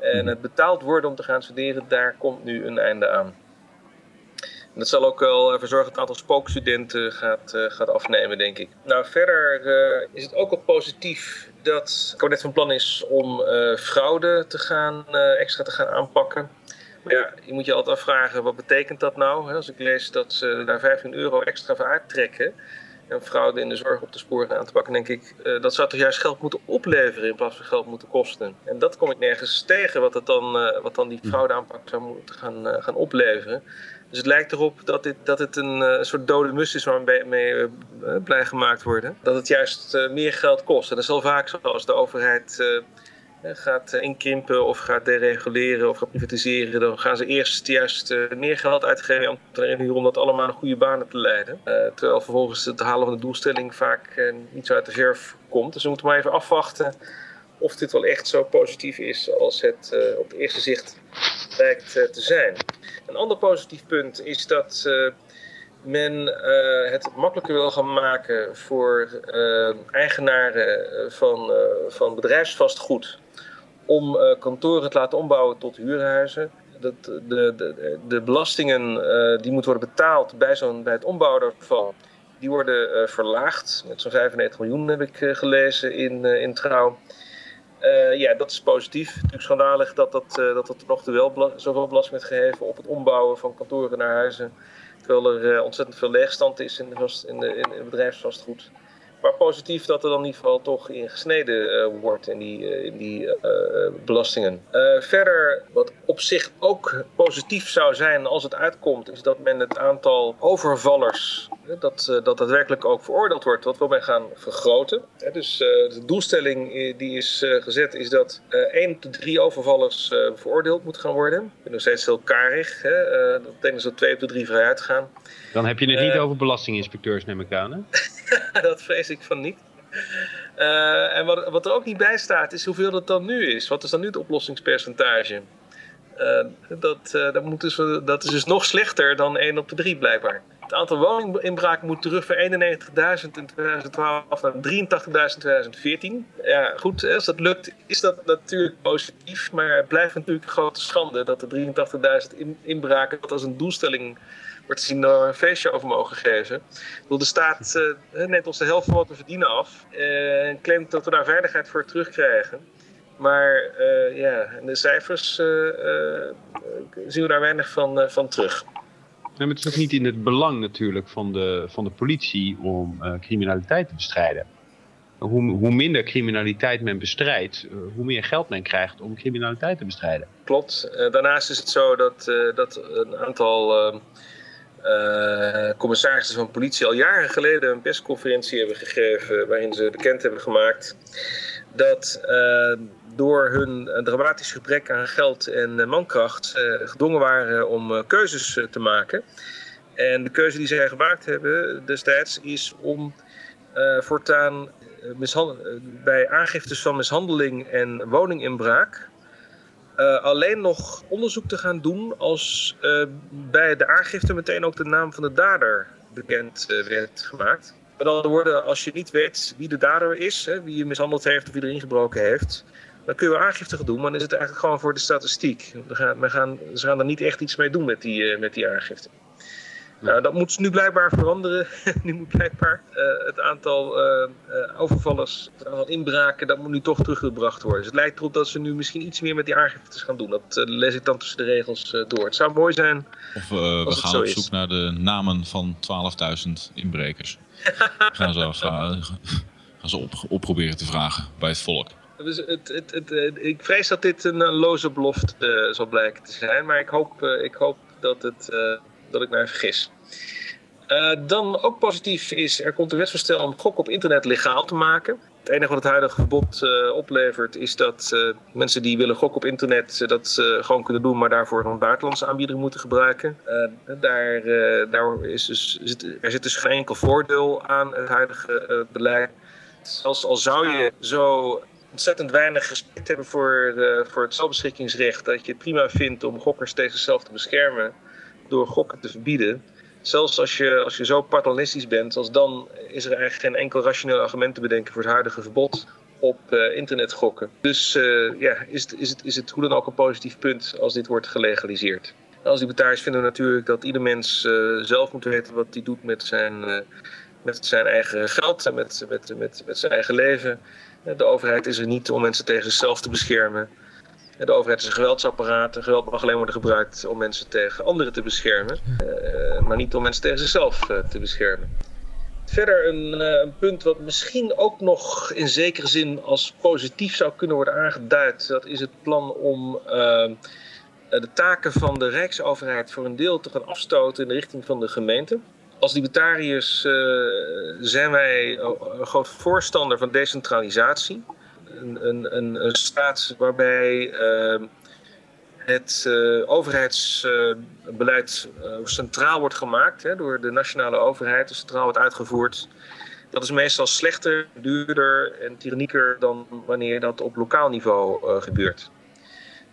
En het betaald worden om te gaan studeren, daar komt nu een einde aan. En dat zal ook wel ervoor zorgen dat het aantal spookstudenten gaat, eh, gaat afnemen, denk ik. Nou, verder eh, is het ook wel positief dat het kabinet van plan is om eh, fraude te gaan, eh, extra te gaan aanpakken. Maar ja, je moet je altijd afvragen, wat betekent dat nou? Als ik lees dat ze daar 15 euro extra voor uittrekken en fraude in de zorg op de sporen aan te pakken, denk ik, eh, dat zou toch juist geld moeten opleveren in plaats van geld moeten kosten. En dat kom ik nergens tegen, wat, het dan, eh, wat dan die fraudeaanpak zou moeten gaan, eh, gaan opleveren. Dus het lijkt erop dat, dit, dat het een soort dode mus is waarmee mee eh, blij gemaakt worden. Dat het juist meer geld kost. En dat is wel vaak zo als de overheid gaat eh, inkrimpen of gaat dereguleren of gaat privatiseren. Dan gaan ze eerst juist eh, meer geld uitgeven om dat allemaal naar goede banen te leiden. Eh, terwijl vervolgens het halen van de doelstelling vaak eh, niet zo uit de verf komt. Dus we moeten maar even afwachten of dit wel echt zo positief is als het eh, op het eerste zicht lijkt eh, te zijn. Een ander positief punt is dat eh, men eh, het makkelijker wil gaan maken voor eh, eigenaren eh, van, eh, van bedrijfsvastgoed om eh, kantoren te laten ombouwen tot huurhuizen. Dat, de, de, de belastingen eh, die moeten worden betaald bij, zo'n, bij het ombouwen daarvan, die worden eh, verlaagd. Met zo'n 95 miljoen heb ik eh, gelezen in, eh, in Trouw. Eh, ja, dat is positief. Natuurlijk schandalig dat dat, eh, dat, dat er nog wel zoveel belasting werd gegeven op het ombouwen van kantoren naar huizen. Terwijl er eh, ontzettend veel leegstand is in, de, in, de, in, in bedrijfsvastgoed. Maar positief dat er dan in ieder geval toch in gesneden eh, wordt in die, eh, in die eh, belastingen. Verder, wat op zich ook positief zou zijn als het uitkomt, is dat men het aantal overvallers, dat, dat daadwerkelijk ook veroordeeld wordt, wat wil men gaan vergroten. Dus de doelstelling die is gezet is dat eh 1 op de 3 overvallers veroordeeld moet gaan worden. Ik ben nog steeds heel karig, hè? dat betekent dat 2 op de 3 vrij uitgaan. Dan heb je het niet over belastinginspecteurs, neem ik aan. Hè? dat vrees ik van niet. Eh, en wat, wat er ook niet bij staat, is hoeveel dat dan nu is. Wat is dan nu het oplossingspercentage? Eh, dat, eh, dat, moet dus, dat is dus nog slechter dan 1 op de 3 blijkbaar. Het aantal woninginbraken moet terug van 91.000 in 2012 naar 83.000 in 2014. Ja, goed, als dat lukt is dat natuurlijk positief. Maar het blijft natuurlijk een grote schande dat de 83.000 in- inbraken, wat als een doelstelling wordt te zien een feestje over mogen geven. Ik bedoel, de staat uh, neemt ons de helft van wat we verdienen af en claimt dat we daar veiligheid voor terugkrijgen. Maar uh, ja, in de cijfers zien we daar weinig van, van terug. maar het is ook niet in het belang natuurlijk van de, van de politie om criminaliteit te bestrijden hoe, hoe minder criminaliteit men bestrijdt, eh, hoe meer geld men krijgt om criminaliteit te bestrijden. Klopt. Daarnaast is het zo dat, dat een aantal commissarissen van politie al jaren geleden een persconferentie hebben gegeven waarin ze bekend hebben gemaakt dat door hun dramatisch gebrek aan geld en mankracht gedwongen waren om keuzes te maken. En de keuze die zij gemaakt hebben destijds is om voortaan eh, bij aangiftes van mishandeling en woninginbraak uh, alleen nog onderzoek te gaan doen als uh, bij de aangifte meteen ook de naam van de dader bekend uh, werd gemaakt. Met andere woorden, als je niet weet wie de dader is, hè, wie je mishandeld heeft of wie er ingebroken heeft, dan kun je aangifte gaan doen, maar dan is het eigenlijk gewoon voor de statistiek. We gaan, we gaan, ze gaan er niet echt iets mee doen met die, met die aangifte. Nou, dat moet nu blijkbaar veranderen. nu moet blijkbaar uh, het aantal uh, uh, overvallers, het aantal inbraken, dat moet nu toch teruggebracht worden. Dus het lijkt erop dat ze nu misschien iets meer met die aangiftes gaan doen. Dat lees ik dan tussen de regels door. Het zou mooi zijn. Of we gaan op zoek naar de namen van 12.000 inbrekers. gaan ze, gaan, gaan ze op, op proberen te vragen bij het volk. Dus het, het, het, ik vrees dat dit een, loze belofte zal blijken te zijn. Maar ik hoop, ik hoop dat, het, dat ik mij vergis. Uh, dan ook positief is, er komt een wetsvoorstel om gok op internet legaal te maken. Het enige wat het huidige verbod uh, oplevert is dat uh, mensen die willen gokken op internet dat gewoon kunnen doen, maar daarvoor een buitenlandse aanbieder moeten gebruiken. daar, daar is dus, zit, er zit dus geen enkel voordeel aan het huidige beleid. Zelfs al zou je zo ontzettend weinig respect hebben voor, voor het zelfbeschikkingsrecht, dat je het prima vindt om gokkers tegen zichzelf te beschermen door gokken te verbieden zelfs als je, als je zo paternalistisch bent, als dan is er eigenlijk geen enkel rationeel argument te bedenken voor het huidige verbod op uh, internet gokken. Dus uh, ja, is het, is, het, is het hoe dan ook een positief punt als dit wordt gelegaliseerd. Als libertariërs vinden we natuurlijk dat ieder mens uh, zelf moet weten wat hij doet met zijn, met zijn eigen geld en met, met, met, met zijn eigen leven. De overheid is er niet om mensen tegen zichzelf te beschermen. De overheid is een geweldsapparaat. Geweld mag alleen worden gebruikt om mensen tegen anderen te beschermen. Uh, maar niet om mensen tegen zichzelf uh, te beschermen. Verder een, uh, een, punt wat misschien ook nog in zekere zin als positief zou kunnen worden aangeduid. Dat is het plan om de taken van de Rijksoverheid voor een deel te gaan afstoten in de richting van de gemeente. Als libertariërs zijn wij een groot voorstander van decentralisatie een, een, een, staat waarbij ehm, het uh, overheidsbeleid uh, centraal wordt gemaakt hè, door de nationale overheid, dus centraal wordt uitgevoerd. Dat is meestal slechter, duurder en tyrannieker dan wanneer dat op lokaal niveau uh, gebeurt.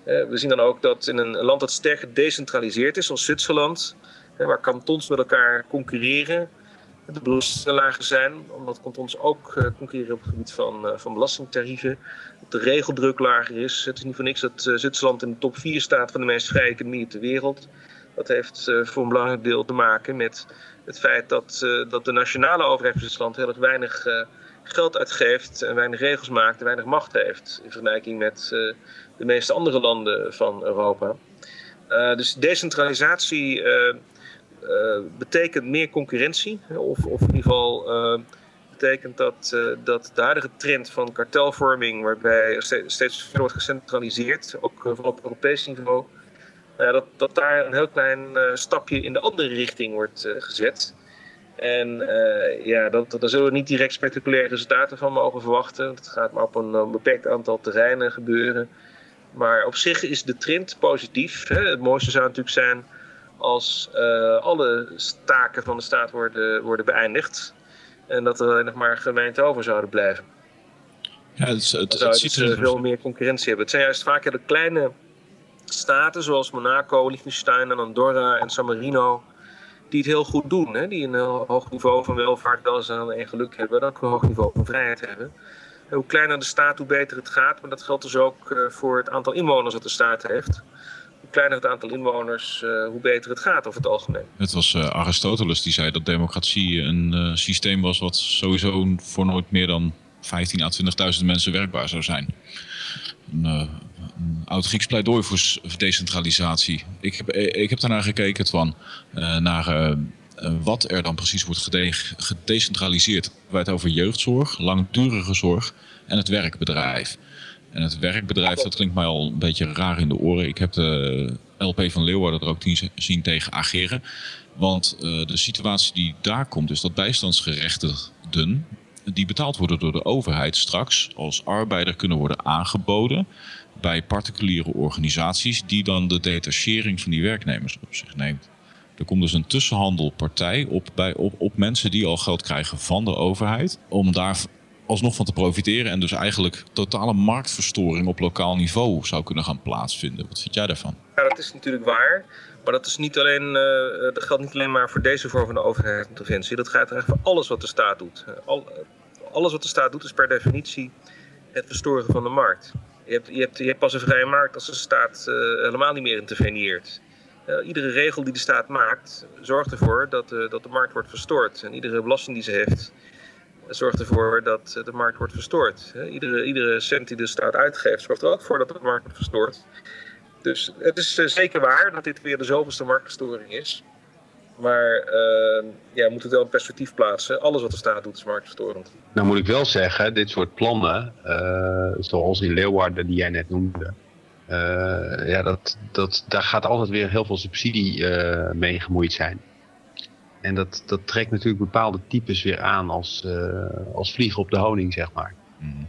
we zien dan ook dat in een land dat sterk gedecentraliseerd is, zoals Zwitserland, waar kantons met elkaar concurreren, de belastingen lager zijn, omdat kantons ook uh, concurreren op het gebied van, uh, van belastingtarieven. Dat de regeldruk lager is. Het is niet voor niks dat uh, Zwitserland in de top 4 staat van de meest vrije economieën ter wereld. Dat heeft voor een belangrijk deel te maken met het feit dat, dat de nationale overheid van Zwitserland heel erg weinig geld uitgeeft en weinig regels maakt en weinig macht heeft. In vergelijking met de meeste andere landen van Europa. dus decentralisatie betekent meer concurrentie. Of, of in ieder geval uh, betekent dat, uh, dat de huidige trend van kartelvorming, waarbij steeds, steeds verder wordt gecentraliseerd, ook op Europees niveau, dat, dat daar een heel klein stapje in de andere richting wordt gezet. En ja, dat, daar zullen we niet direct spectaculaire resultaten van mogen verwachten. Het gaat maar op een beperkt aantal terreinen gebeuren. Maar op zich is de trend positief. Hè? Het mooiste zou natuurlijk zijn als uh, alle taken van de staat worden, worden beëindigd. En dat er alleen nog maar gemeenten over zouden blijven. Ja, het, het, het, ziet er veel meer concurrentie hebben. Het zijn juist vaak de kleine staten zoals Monaco, Liechtenstein en Andorra en San Marino die het heel goed doen. Hè? Die een heel hoog niveau van welvaart, welzijn en geluk hebben. En ook een hoog niveau van vrijheid hebben. En hoe kleiner de staat, hoe beter het gaat. Maar dat geldt dus ook uh, voor het aantal inwoners dat de staat heeft kleiner het aantal inwoners, hoe beter het gaat over het algemeen. Het was Aristoteles die zei dat democratie een systeem was wat sowieso voor nooit meer dan 15 à 20.000 mensen werkbaar zou zijn. Een, een oud Grieks pleidooi voor decentralisatie. Ik heb, ik heb daarnaar gekeken, van naar wat er dan precies wordt gedecentraliseerd. We het over jeugdzorg, langdurige zorg en het werkbedrijf. En het werkbedrijf, dat klinkt mij al een beetje raar in de oren. Ik heb de LP van Leeuwarden er ook zien tegen ageren. Want uh, de situatie die daar komt, is dat bijstandsgerechtigden die betaald worden door de overheid straks als arbeider kunnen worden aangeboden bij particuliere organisaties die dan de detachering van die werknemers op zich neemt. Er komt dus een tussenhandelpartij op, bij, op, op mensen die al geld krijgen van de overheid. Om daar alsnog van te profiteren. En dus eigenlijk totale marktverstoring op lokaal niveau zou kunnen gaan plaatsvinden. Wat vind jij daarvan? Ja, dat is natuurlijk waar. Maar dat, is niet alleen, uh, dat geldt niet alleen maar voor deze vorm van de overheidsinterventie. Dat gaat eigenlijk voor alles wat de staat doet. Al, alles wat de staat doet is per definitie het verstoren van de markt. Je hebt, je hebt, je hebt pas een vrije markt als de staat uh, helemaal niet meer interveneert. Uh, iedere regel die de staat maakt, zorgt ervoor dat, dat de markt wordt verstoord. En iedere belasting die ze heeft, zorgt ervoor dat de markt wordt verstoord. Iedere, iedere cent die de staat uitgeeft, zorgt er ook voor dat de markt wordt verstoord. Dus het is eh, zeker waar dat dit weer de zoveelste marktverstoring is. Maar uh, ja, we moeten het wel in perspectief plaatsen. Alles wat de staat doet is marktverstorend. Nou moet ik wel zeggen, dit soort plannen, uh, zoals in Leeuwarden die jij net noemde. Ja, dat, dat, daar gaat altijd weer heel veel subsidie mee gemoeid zijn. En dat, dat trekt natuurlijk bepaalde types weer aan als, uh, als vliegen op de honing, zeg maar. Mm.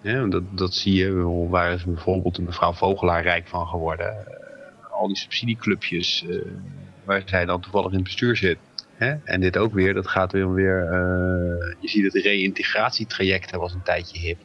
Ja, dat, dat zie je, waar is bijvoorbeeld een mevrouw Vogelaar rijk van geworden. Uh, al die subsidieclubjes uh, waar zij dan toevallig in het bestuur zit. Hè? En dit ook weer, dat gaat weer weer, je ziet het reïntegratietraject, was een tijdje hip.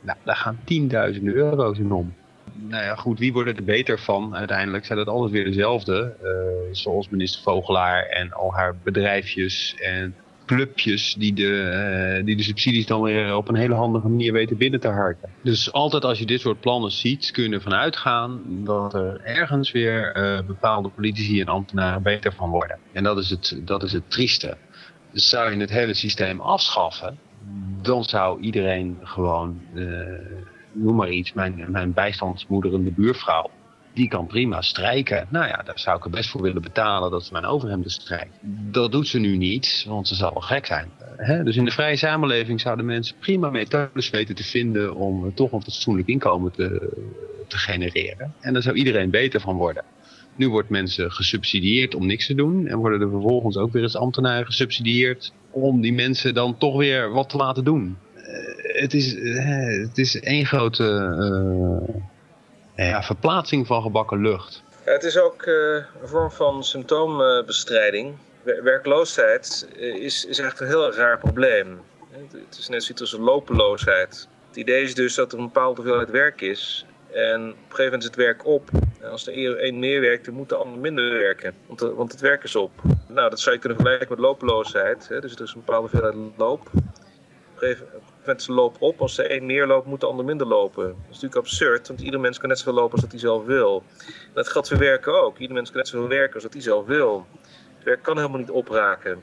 Nou, daar gaan tienduizenden euro's in om nou ja, goed, wie worden er beter van uiteindelijk? Zijn dat altijd weer dezelfde? Uh, zoals minister Vogelaar en al haar bedrijfjes en clubjes die de, uh, die de subsidies dan weer op een hele handige manier weten binnen te harken. Dus altijd als je dit soort plannen ziet, kun je ervan uitgaan dat er ergens weer uh, bepaalde politici en ambtenaren beter van worden. En dat is het, dat is het trieste. Dus zou je het hele systeem afschaffen, dan zou iedereen gewoon noem maar iets, mijn, mijn bijstandsmoederende buurvrouw, die kan prima strijken. Nou ja, daar zou ik er best voor willen betalen dat ze mijn overhemden strijkt. Dat doet ze nu niet, want ze zal wel gek zijn. Dus in de vrije samenleving zouden mensen prima methodes weten te vinden om toch een fatsoenlijk inkomen te, te genereren. En daar zou iedereen beter van worden. Nu wordt mensen gesubsidieerd om niks te doen. En worden er vervolgens ook weer eens ambtenaren gesubsidieerd om die mensen dan toch weer wat te laten doen het, is, eh, het is één grote uh, ja, verplaatsing van gebakken lucht. Het is ook een vorm van symptoombestrijding. Werkloosheid is, is echt een heel raar probleem. Het is net zoiets als lopeloosheid. Het idee is dus dat er een bepaalde hoeveelheid werk is. En op een gegeven moment is het werk op. En als er één meer werkt, dan moet de ander minder werken. Want, want het werk is op. Nou, dat zou je kunnen vergelijken met lopeloosheid. Dus er is een bepaalde hoeveelheid loop. Op een gegeven zijn loop op. Als de een meer loopt, moet de ander minder lopen. Dat is natuurlijk absurd, want ieder mens kan net zoveel lopen als dat hij zelf wil. En dat geldt voor werken ook. Ieder mens kan net zoveel werken als dat hij zelf wil. Het werk kan helemaal niet opraken.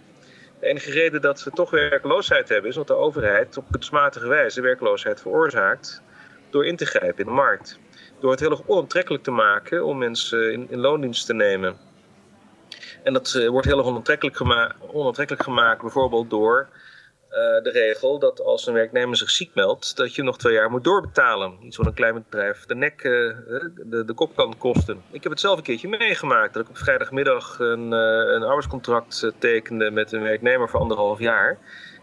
De enige reden dat we toch werkloosheid hebben, is dat de overheid op kunstmatige wijze werkloosheid veroorzaakt door in te grijpen in de markt. Door het heel erg onaantrekkelijk te maken om mensen in, in loondienst te nemen. En dat uh, wordt heel erg onaantrekkelijk, onaantrekkelijk gemaakt bijvoorbeeld door eh, de regel dat als een werknemer zich ziek meldt, dat je nog twee jaar moet doorbetalen. Iets wat een klein bedrijf de nek, uh, de, de kop kan kosten. Ik heb het zelf een keertje meegemaakt. Dat ik op vrijdagmiddag een, uh, een arbeidscontract tekende met een werknemer voor anderhalf jaar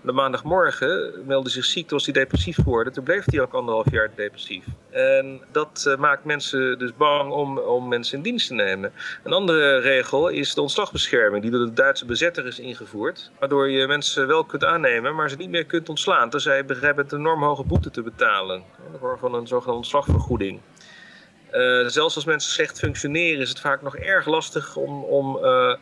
de maandagmorgen meldde zich ziek, toen was hij depressief geworden. Toen bleef hij ook anderhalf jaar depressief. En dat uh, maakt mensen dus bang om, om mensen in dienst te nemen. Een andere regel is de ontslagbescherming, die door de Duitse bezetter is ingevoerd. Waardoor je mensen wel kunt aannemen, maar ze niet meer kunt ontslaan. Tenzij je begrijpt een enorm hoge boete te betalen. De vorm van een zogenaamde ontslagvergoeding. Uh, zelfs als mensen slecht functioneren, is het vaak nog erg lastig om. om uh,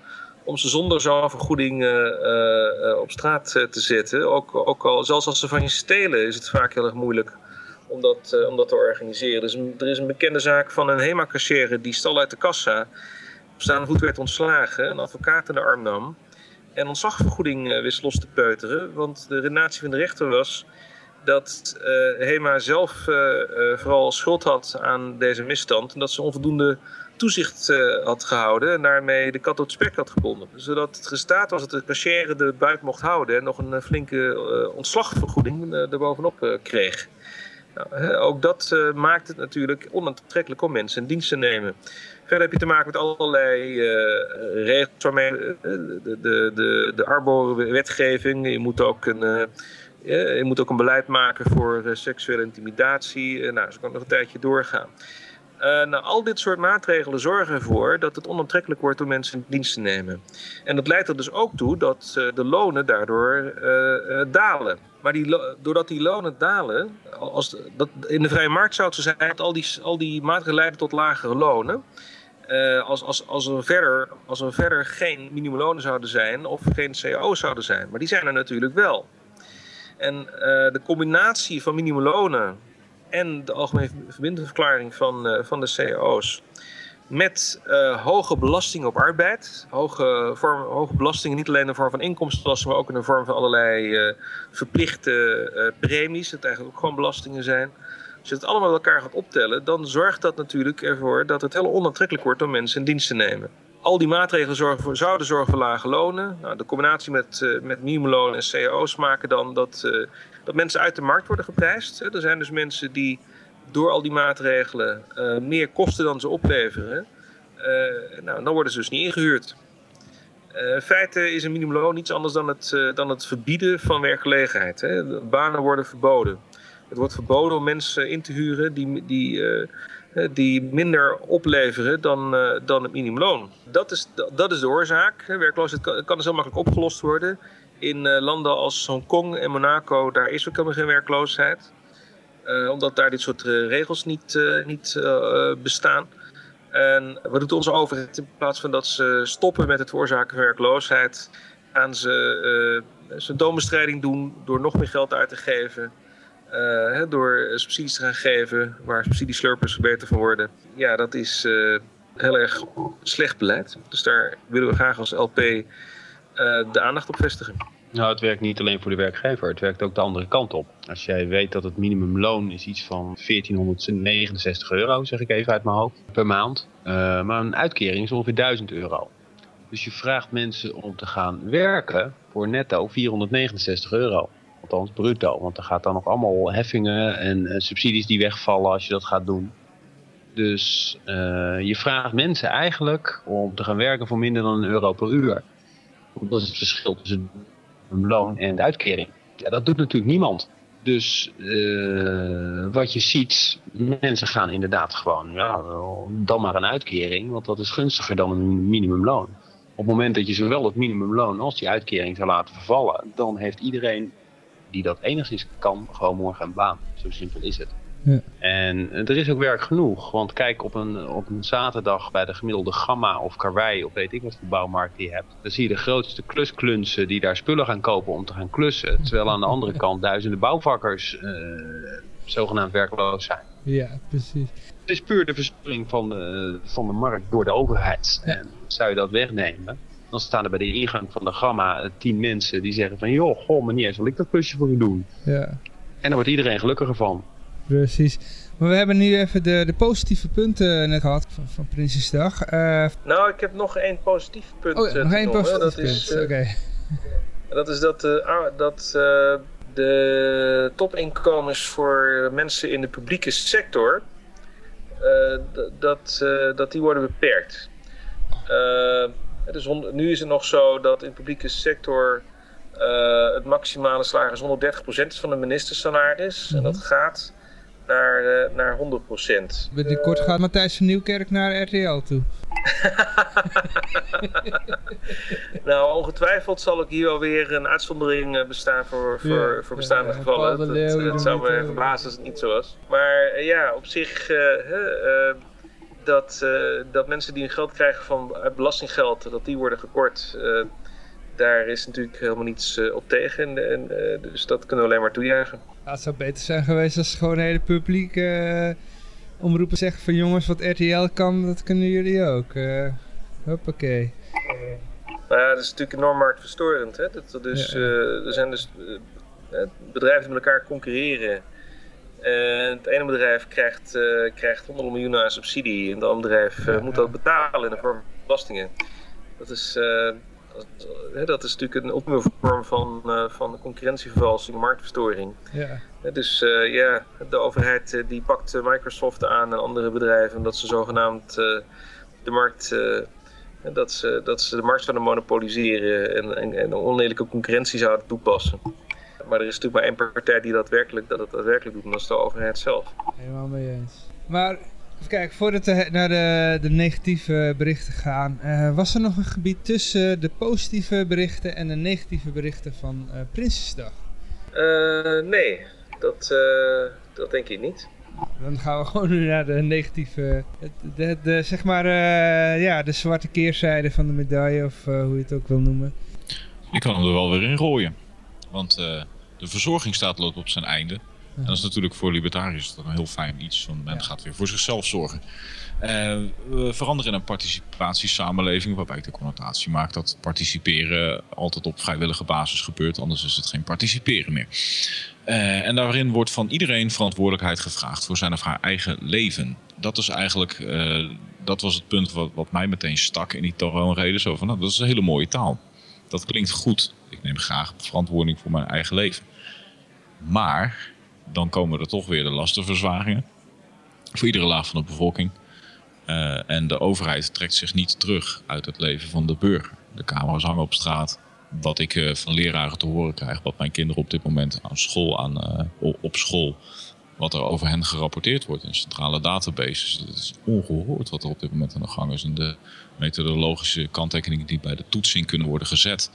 om ze zonder zo'n vergoeding uh, uh, op straat te zetten. Ook, ook al, zelfs als ze van je stelen, is het vaak heel erg moeilijk om dat, eh, om dat te organiseren. Dus er is een bekende zaak van een HEMA-kassière die stal uit de kassa. Op staande voet werd ontslagen, een advocaat in de arm nam. En ontslagvergoeding eh, wist los te peuteren. Want de redenatie van de rechter was dat eh, HEMA zelf eh, eh, vooral schuld had aan deze misstand. En dat ze onvoldoende toezicht eh, had gehouden en daarmee de kat het spek had gebonden. Zodat het resultaat was dat de cashier de buit mocht houden en nog een eh, flinke eh, ontslagvergoeding eh, erbovenop kreeg. Nou, ook dat maakt het natuurlijk onaantrekkelijk om mensen in dienst te nemen. Verder heb je te maken met allerlei regels waarmee de, de, de, de Arbor-wetgeving. Je moet ook een. je moet ook een beleid maken voor seksuele intimidatie. Nou, zo kan nog een tijdje doorgaan. Nou, al dit soort maatregelen zorgen ervoor dat het onaantrekkelijk wordt om mensen in dienst te nemen. En dat leidt er dus ook toe dat eh, de lonen daardoor eh, dalen. Maar die, doordat die lonen dalen, als, dat, in de vrije markt zou het zo zijn dat al die, al die maatregelen leiden tot lagere lonen. Als, als, als, er verder, als er verder geen minimumlonen zouden zijn of geen cao's zouden zijn. Maar die zijn er natuurlijk wel. En de combinatie van minimumlonen en de algemene verbindingsverklaring van, eh, van de cao's met eh, hoge belasting op arbeid, hoge, vorm, hoge belastingen niet alleen in de vorm van inkomstenbelasting, maar ook in de vorm van allerlei eh, verplichte premies, dat eigenlijk ook gewoon belastingen zijn. Als je het allemaal met elkaar gaat optellen, dan zorgt dat natuurlijk ervoor dat het heel onaantrekkelijk wordt om mensen in dienst te nemen. Al die maatregelen zorgen voor, zouden zorgen voor lage lonen. Nou, de combinatie met, eh met minimumlonen en cao's maken dan dat, dat mensen uit de markt worden geprijsd. Er zijn dus mensen die door al die maatregelen eh, meer kosten dan ze opleveren. Eh, nou, dan worden ze dus niet ingehuurd. Eh, in feite is een minimumloon niets anders dan het, dan het verbieden van werkgelegenheid. Hè. Banen worden verboden. Het wordt verboden om mensen in te huren die, die, die minder opleveren dan, dan het minimumloon. Dat is, dat is de oorzaak. Werkloosheid kan, kan dus heel makkelijk opgelost worden. In eh, landen als Hongkong en Monaco, daar is ook helemaal geen werkloosheid. Eh, omdat daar dit soort eh, regels niet, niet bestaan. En wat doet onze overheid? In plaats van dat ze stoppen met het veroorzaken van werkloosheid, gaan ze symptoombestrijding doen door nog meer geld uit te geven. Door subsidies te gaan geven waar subsidieslurpers beter van worden. Ja, dat is heel erg slecht beleid. Dus daar willen we graag als LP de aandacht op vestigen. Nou, het werkt niet alleen voor de werkgever, het werkt ook de andere kant op. Als jij weet dat het minimumloon is iets van 1469 euro, zeg ik even uit mijn hoofd, per maand. Uh, maar een uitkering is ongeveer 1000 euro. Dus je vraagt mensen om te gaan werken voor netto 469 euro. Althans bruto, want er gaat dan nog allemaal heffingen en uh, subsidies die wegvallen als je dat gaat doen. Dus je vraagt mensen eigenlijk om te gaan werken voor minder dan een euro per uur. Dat is het verschil tussen een loon en de uitkering. Ja, dat doet natuurlijk niemand. Dus uh, wat je ziet, mensen gaan inderdaad gewoon, ja, dan maar een uitkering, want dat is gunstiger dan een minimumloon. Op het moment dat je zowel het minimumloon als die uitkering zou laten vervallen, dan heeft iedereen die dat enigszins kan, gewoon morgen een baan. Zo simpel is het. Ja. En er is ook werk genoeg. Want kijk, op een, op een zaterdag bij de gemiddelde Gamma of Karwei, of weet ik wat voor bouwmarkt die je hebt, dan zie je de grootste klusklunsen die daar spullen gaan kopen om te gaan klussen. Terwijl aan de andere kant duizenden bouwvakkers uh, zogenaamd werkloos zijn. Ja, precies. Het is puur de verspilling van de, van de markt door de overheid. Ja. En zou je dat wegnemen, dan staan er bij de ingang van de Gamma tien mensen die zeggen van, joh, goh meneer, zal ik dat klusje voor u doen? Ja. En daar wordt iedereen gelukkiger van. Precies. Maar we hebben nu even de, de positieve punten net gehad van, van Prinsjesdag. Uh, nou, ik heb nog één positief punt. Oh, nog één positief dat punt. Is, uh. Okay. Dat is dat, uh, dat de topinkomens voor mensen in de publieke sector, dat, dat die worden beperkt. dus nu is het nog zo dat in de publieke sector het maximale salaris 130% is van de ministersalaris. Mm -hmm. En dat gaat naar, uh, naar 100%. Binnenkort gaat Matthijs van Nieuwkerk naar RTL toe. nou, ongetwijfeld zal ik hier wel weer een uitzondering bestaan voor, voor, ja, voor bestaande ja, gevallen. Dat, het zou me verbazen als het niet zo was. Maar uh, ja, op zich, uh, dat, dat mensen die hun geld krijgen van belastinggeld, dat die worden gekort daar is natuurlijk helemaal niets op tegen. En, en dus dat kunnen we alleen maar toejuichen. Ja, het zou beter zijn geweest als gewoon hele publiek uh, omroepen zeggen van jongens, wat RTL kan, dat kunnen jullie ook. Uh, hoppakee. Nou ja, dat is natuurlijk enorm marktverstorend. Hè? Dat er, dus, uh, er zijn dus bedrijven die met elkaar concurreren. En het ene bedrijf krijgt, krijgt honderden miljoenen aan subsidie en het andere bedrijf moet dat betalen in de vorm van belastingen. Dat is, dat, dat is natuurlijk een opnieuw vorm van, uh, van concurrentievervalsing, marktverstoring. Ja. dus uh, ja, de overheid die pakt Microsoft aan en andere bedrijven omdat ze zogenaamd de markt, dat, ze, dat ze de markt zouden monopoliseren en, en, en een oneerlijke concurrentie zouden toepassen. Maar er is natuurlijk maar één partij die dat, werkelijk, dat het daadwerkelijk doet en dat is de overheid zelf. Helemaal mee eens. Maar Even kijken, voordat we naar de, de negatieve berichten gaan. Uh, was er nog een gebied tussen de positieve berichten en de negatieve berichten van uh, Prinsjesdag? Uh, nee, dat, dat denk ik niet. Dan gaan we gewoon nu naar de negatieve, de, de, zeg maar, ja, de zwarte keerzijde van de medaille, of hoe je het ook wil noemen. Ik kan hem er wel weer in gooien. Want de verzorgingsstaat loopt op zijn einde. En dat is natuurlijk voor libertariërs een heel fijn iets. Want men gaat weer voor zichzelf zorgen. Uh, we veranderen in een participatiesamenleving, waarbij ik de connotatie maak dat participeren altijd op vrijwillige basis gebeurt, anders is het geen participeren meer. Uh, en daarin wordt van iedereen verantwoordelijkheid gevraagd voor zijn of haar eigen leven. Dat is eigenlijk, uh, dat was het punt wat, wat mij meteen stak in die reden. Zo van, nou, dat is een hele mooie taal. Dat klinkt goed. Ik neem graag verantwoording voor mijn eigen leven. Maar dan komen er toch weer de lastenverzwagingen. Voor iedere laag van de bevolking. Uh, en de overheid trekt zich niet terug uit het leven van de burger. De camera's hangen op straat. Wat ik uh, van leraren te horen krijg, wat mijn kinderen op dit moment aan school, aan, uh, op school, wat er over hen gerapporteerd wordt in centrale databases. Het is ongehoord wat er op dit moment aan de gang is. En de methodologische kanttekeningen die bij de toetsing kunnen worden gezet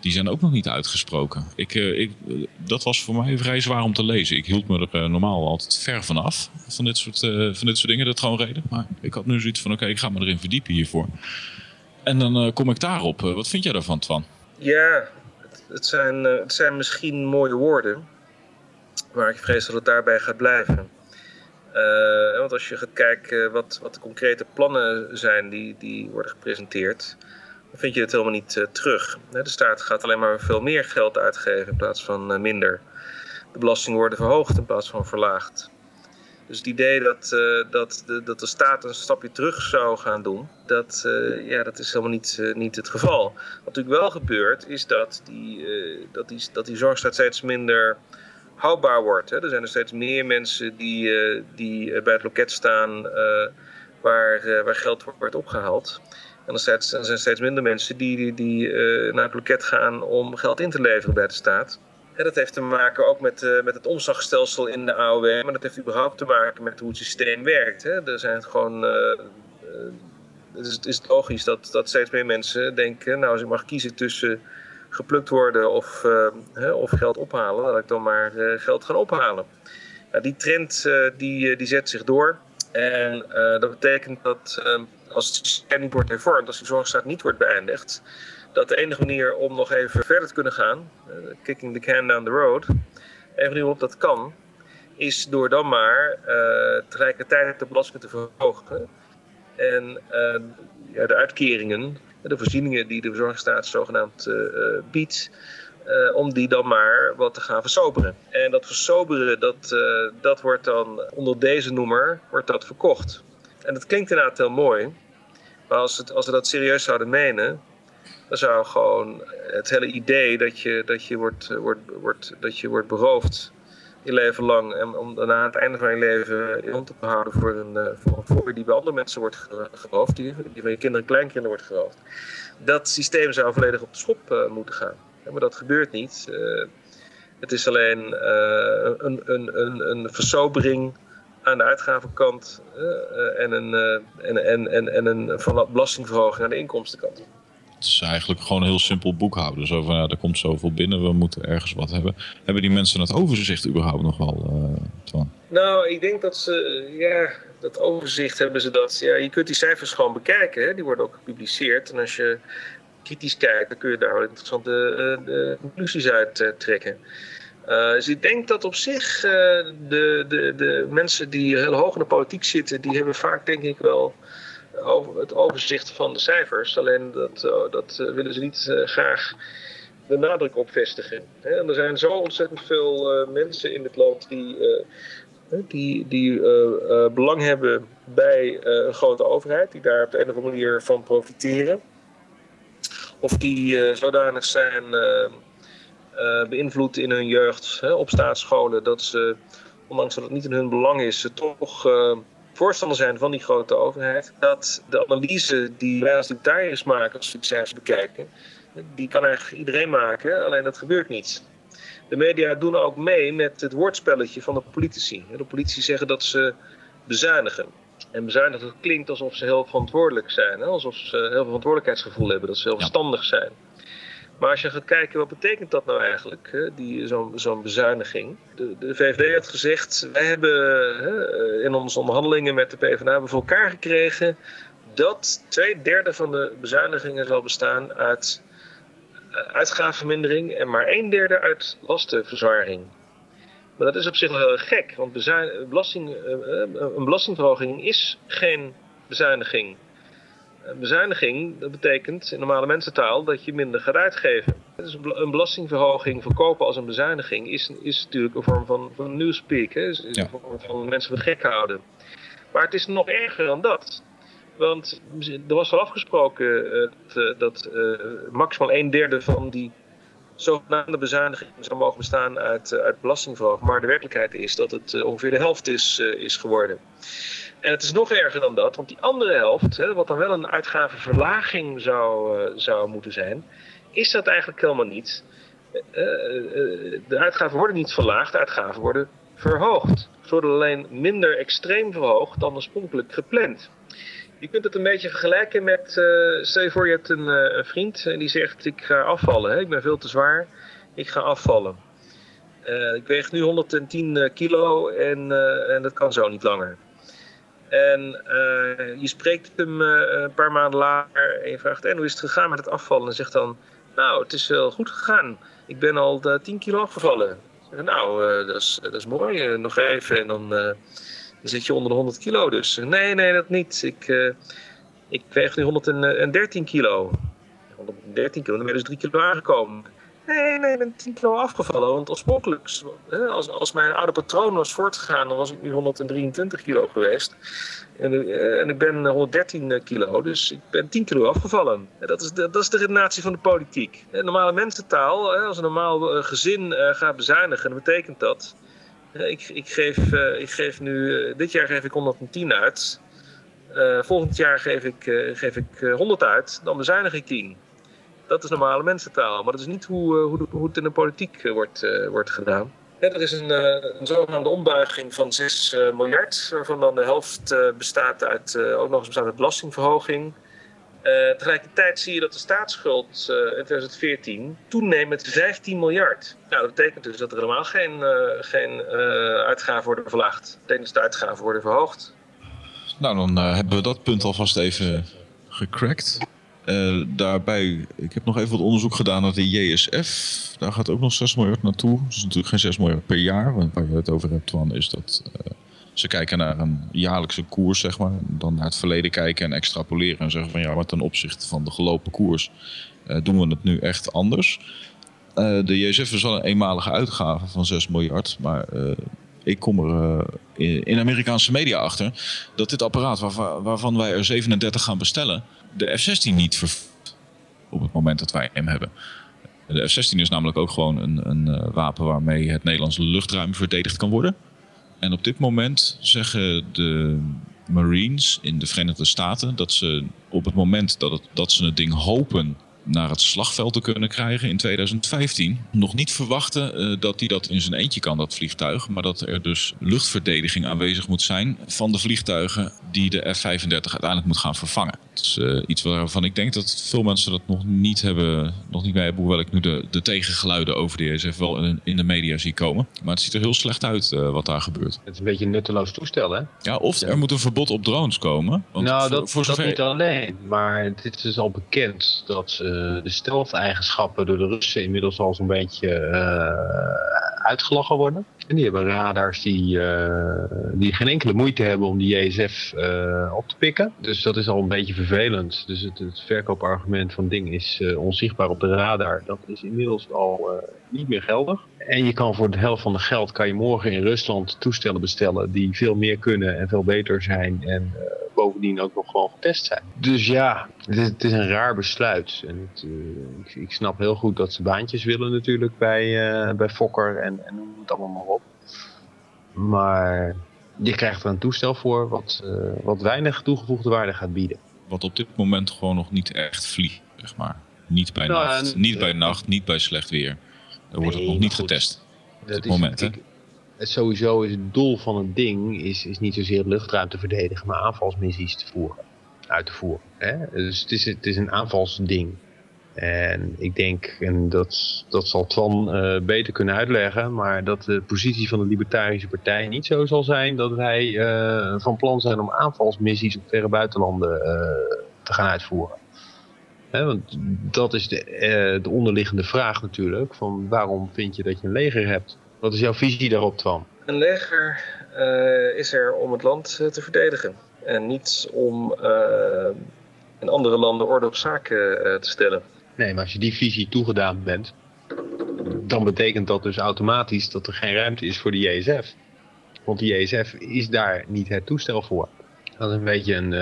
die zijn ook nog niet uitgesproken. Ik, uh, ik, dat was voor mij vrij zwaar om te lezen. Ik hield me er uh, normaal altijd ver vanaf van dit soort, van dit soort dingen, dat gewoon reden. Maar ik had nu zoiets van, oké, ik ga me erin verdiepen hiervoor. En dan kom ik daarop. wat vind jij daarvan, Twan? Ja, het, zijn, het zijn misschien mooie woorden, maar ik vrees dat het daarbij gaat blijven. want als je gaat kijken wat, wat de concrete plannen zijn die, die worden gepresenteerd vind je het helemaal niet uh, terug. De staat gaat alleen maar veel meer geld uitgeven in plaats van uh, minder. De belastingen worden verhoogd in plaats van verlaagd. Dus het idee dat, uh, dat, de, dat de staat een stapje terug zou gaan doen, dat, ja, dat is helemaal niet, niet het geval. Wat natuurlijk wel gebeurt, is dat die, dat die, dat die zorgstaat steeds minder houdbaar wordt. Hè. Er zijn er steeds meer mensen die, die bij het loket staan waar, waar geld wordt opgehaald. En er zijn steeds minder mensen die, die, uh, naar het loket gaan om geld in te leveren bij de staat. Dat heeft te maken ook met, uh, met het omslagstelsel in de AOW. Maar dat heeft überhaupt te maken met hoe het systeem werkt. Hè. Er zijn gewoon... Uh, het, is, het is logisch dat, dat steeds meer mensen denken... Nou, als ik mag kiezen tussen geplukt worden of, of geld ophalen... laat ik dan maar geld gaan ophalen. Nou, die trend die, die zet zich door. En dat betekent dat ehm, als het systeem niet wordt hervormd, als de zorgstaat niet wordt beëindigd, dat de enige manier om nog even verder te kunnen gaan, uh, kicking the can down the road, de enige manier waarop dat kan, is door dan maar uh, tegelijkertijd de belasting te verhogen. En uh, ja, de uitkeringen, de voorzieningen die de verzorgingsstaat zogenaamd biedt, om die dan maar wat te gaan versoberen. En dat versoberen, dat, dat wordt dan onder deze noemer wordt dat verkocht. En dat klinkt inderdaad heel mooi. Maar als, het, als we dat serieus zouden menen, dan zou gewoon het hele idee dat je, dat je, wordt, wordt, wordt, dat je wordt beroofd je leven lang. En om daarna het einde van je leven in te houden voor een, eh, voor een voor die bij andere mensen wordt geroofd, die, die van je kinderen en kleinkinderen wordt geroofd. Dat systeem zou volledig op de schop uh, moeten gaan. maar dat gebeurt niet. Het is alleen een, een, een, een versobering aan de uitgavenkant uh, en, een, uh, en, en, en, en een belastingverhoging aan de inkomstenkant. Het is eigenlijk gewoon een heel simpel boekhouden. Zo van, ja, er komt zoveel binnen, we moeten ergens wat hebben. Hebben die mensen het overzicht überhaupt nog wel, uh, Nou, ik denk dat ze, ja, dat overzicht hebben ze dat. Ja, je kunt die cijfers gewoon bekijken, hè? die worden ook gepubliceerd. En als je kritisch kijkt, dan kun je daar wel interessante conclusies uit trekken. Uh, dus ik denk dat op zich uh, de, de, de mensen die heel hoog in de politiek zitten, die hebben vaak denk ik wel over het overzicht van de cijfers. Alleen dat, uh, dat willen ze niet graag de nadruk op vestigen. Hè? En er zijn zo ontzettend veel mensen in het land die, die, die belang hebben bij een grote overheid, die daar op de een of andere manier van profiteren. Of die zodanig zijn beïnvloed in hun jeugd hè, op staatsscholen. Dat ze, ondanks dat het niet in hun belang is, ze toch uh, voorstander zijn van die grote overheid. Dat de analyse die wij als libertariërs maken, als we cijfers bekijken, die kan eigenlijk iedereen maken, alleen dat gebeurt niet. De media doen ook mee met het woordspelletje van de politici. De politici zeggen dat ze bezuinigen. En bezuinigen, dat klinkt alsof ze heel verantwoordelijk zijn. Alsof ze heel veel verantwoordelijkheidsgevoel hebben, dat ze heel verstandig zijn. Maar als je gaat kijken, wat betekent dat nou eigenlijk, zo'n zo bezuiniging? De, de, VVD had gezegd, wij hebben hè, in onze onderhandelingen met de PvdA voor elkaar gekregen dat twee derde van de bezuinigingen zal bestaan uit uh, uitgavenvermindering en maar een derde uit lastenverzwaring. Maar dat is op zich wel heel gek, want belasting, uh, een belastingverhoging is geen bezuiniging. Bezuiniging, dat betekent in normale mensentaal dat je minder gaat uitgeven. Dus een belastingverhoging verkopen als een bezuiniging is, is natuurlijk een vorm van, van newspeak. Hè? Is, een vorm van mensen voor gek houden. Maar het is nog erger dan dat. Want er was wel afgesproken uh, dat uh, maximaal een derde van die zogenaamde bezuiniging zou mogen bestaan uit, uit belastingverhoging. Maar de werkelijkheid is dat het ongeveer de helft is, is geworden. En het is nog erger dan dat, want die andere helft, hè, wat dan wel een uitgavenverlaging zou, uh, zou moeten zijn, is dat eigenlijk helemaal niet. Uh, uh, de uitgaven worden niet verlaagd, de uitgaven worden verhoogd. Ze worden alleen minder extreem verhoogd dan oorspronkelijk gepland. Je kunt het een beetje vergelijken met, stel je voor je hebt een, een vriend en die zegt ik ga afvallen, hè, ik ben veel te zwaar, ik ga afvallen. ik weeg nu 110 kilo en, en dat kan zo niet langer. En uh, je spreekt hem uh, een paar maanden later en je vraagt: En hoe is het gegaan met het afvallen? En zegt dan: Nou, het is wel goed gegaan. Ik ben al uh, 10 kilo afgevallen. Nou, dat, is, dat is mooi. nog even en dan, dan zit je onder de 100 kilo. Dus nee, nee, dat niet. Ik, ik weeg nu 113 kilo. 113 kilo, dan ben je dus 3 kilo aangekomen. Nee, nee, ik ben 10 kilo afgevallen. Want oorspronkelijk, als, als mijn oude patroon was voortgegaan, dan was ik nu 123 kilo geweest. En, eh, en ik ben 113 kilo, dus ik ben 10 kilo afgevallen. Dat is de, dat is de redenatie van de politiek. Normale mensentaal, als een normaal eh, gezin eh, gaat bezuinigen, dan betekent dat... Ik, ik, geef, ik geef nu, dit jaar geef ik 110 uit. volgend jaar geef ik, geef ik 100 uit, dan bezuinig ik 10. Dat is normale mensentaal. Maar dat is niet hoe, eh, hoe, hoe het in de politiek eh, wordt, eh, wordt gedaan. er is een, een zogenaamde ombuiging van 6 miljard, waarvan dan de helft bestaat uit, ook nog eens bestaat uit belastingverhoging. tegelijkertijd zie je dat de staatsschuld in 2014 toeneemt met 15 miljard. Nou, dat betekent dus dat er helemaal geen, geen uitgaven worden verlaagd. Tijdens de uitgaven worden verhoogd. Nou, dan hebben we dat punt alvast even gecrackt. Uh, daarbij, ik heb nog even wat onderzoek gedaan naar de JSF. Daar gaat ook nog 6 miljard naartoe. Dat is natuurlijk geen 6 miljard per jaar. Want waar je het over hebt, Twan, is dat uh, ze kijken naar een jaarlijkse koers, zeg maar. Dan naar het verleden kijken en extrapoleren en zeggen van ja, maar ten opzichte van de gelopen koers uh, doen we het nu echt anders. de JSF is wel een eenmalige uitgave van 6 miljard, maar ik kom er in, Amerikaanse media achter dat dit apparaat waar, waarvan wij er 37 gaan bestellen de F-16 niet vervoert op het moment dat wij hem hebben. De F-16 is namelijk ook gewoon een, een uh, wapen waarmee het Nederlandse luchtruim verdedigd kan worden. En op dit moment zeggen de Marines in de Verenigde Staten dat ze op het moment dat, dat ze het ding hopen naar het slagveld te kunnen krijgen in 2015. Nog niet verwachten uh, dat hij dat in zijn eentje kan, dat vliegtuig. Maar dat er dus luchtverdediging aanwezig moet zijn van de vliegtuigen die de F-35 uiteindelijk moet gaan vervangen. Dat is uh, iets waarvan ik denk dat veel mensen dat nog niet hebben, nog niet bij hebben. Hoewel ik nu de, de tegengeluiden over de ESF wel in, in, de media zie komen. Maar het ziet er heel slecht uit uh, wat daar gebeurt. Het is een beetje een nutteloos toestel, hè? Ja, of er moet een verbod op drones komen. Want nou, dat, voor zover... dat niet alleen. Maar het is dus al bekend dat ze de stealth-eigenschappen door de Russen inmiddels al zo'n beetje uh, worden. En die hebben radars die, die geen enkele moeite hebben om die JSF op te pikken. Dus dat is al een beetje vervelend. Dus het, het verkoopargument van ding is onzichtbaar op de radar. Dat is inmiddels al niet meer geldig. En je kan voor de helft van de geld kan je morgen in Rusland toestellen bestellen die veel meer kunnen en veel beter zijn. En bovendien ook nog gewoon getest zijn. Dus ja, het is, het is een raar besluit. En het, uh, ik, ik, snap heel goed dat ze baantjes willen natuurlijk bij, uh, bij Fokker en, en noem het allemaal maar op. Maar je krijgt er een toestel voor wat, wat weinig toegevoegde waarde gaat bieden. Wat op dit moment gewoon nog niet echt vliegt, zeg maar. Niet bij nou, nacht, en, niet bij nacht, niet bij slecht weer. Er wordt nee, het nog niet goed, getest. Op dit moment, hè? sowieso is het doel van het ding is, is niet zozeer luchtruim te verdedigen, maar aanvalsmissies te voeren, uit te voeren. Hè? Dus het is, het is een aanvalsding. En ik denk, en dat, dat zal Twan uh, beter kunnen uitleggen, maar dat de positie van de Libertarische Partij niet zo zal zijn dat wij uh, van plan zijn om aanvalsmissies op verre buitenlanden uh, te gaan uitvoeren. Want dat is de, de onderliggende vraag natuurlijk, van waarom vind je dat je een leger hebt? Wat is jouw visie daarop, Twan? Een leger uh, is er om het land uh, te verdedigen. En niet om uh, in andere landen orde op zaken te stellen. Nee, maar als je die visie toegedaan bent, dan betekent dat dus automatisch dat er geen ruimte is voor de JSF. Want de JSF is daar niet het toestel voor. Dat is een beetje een,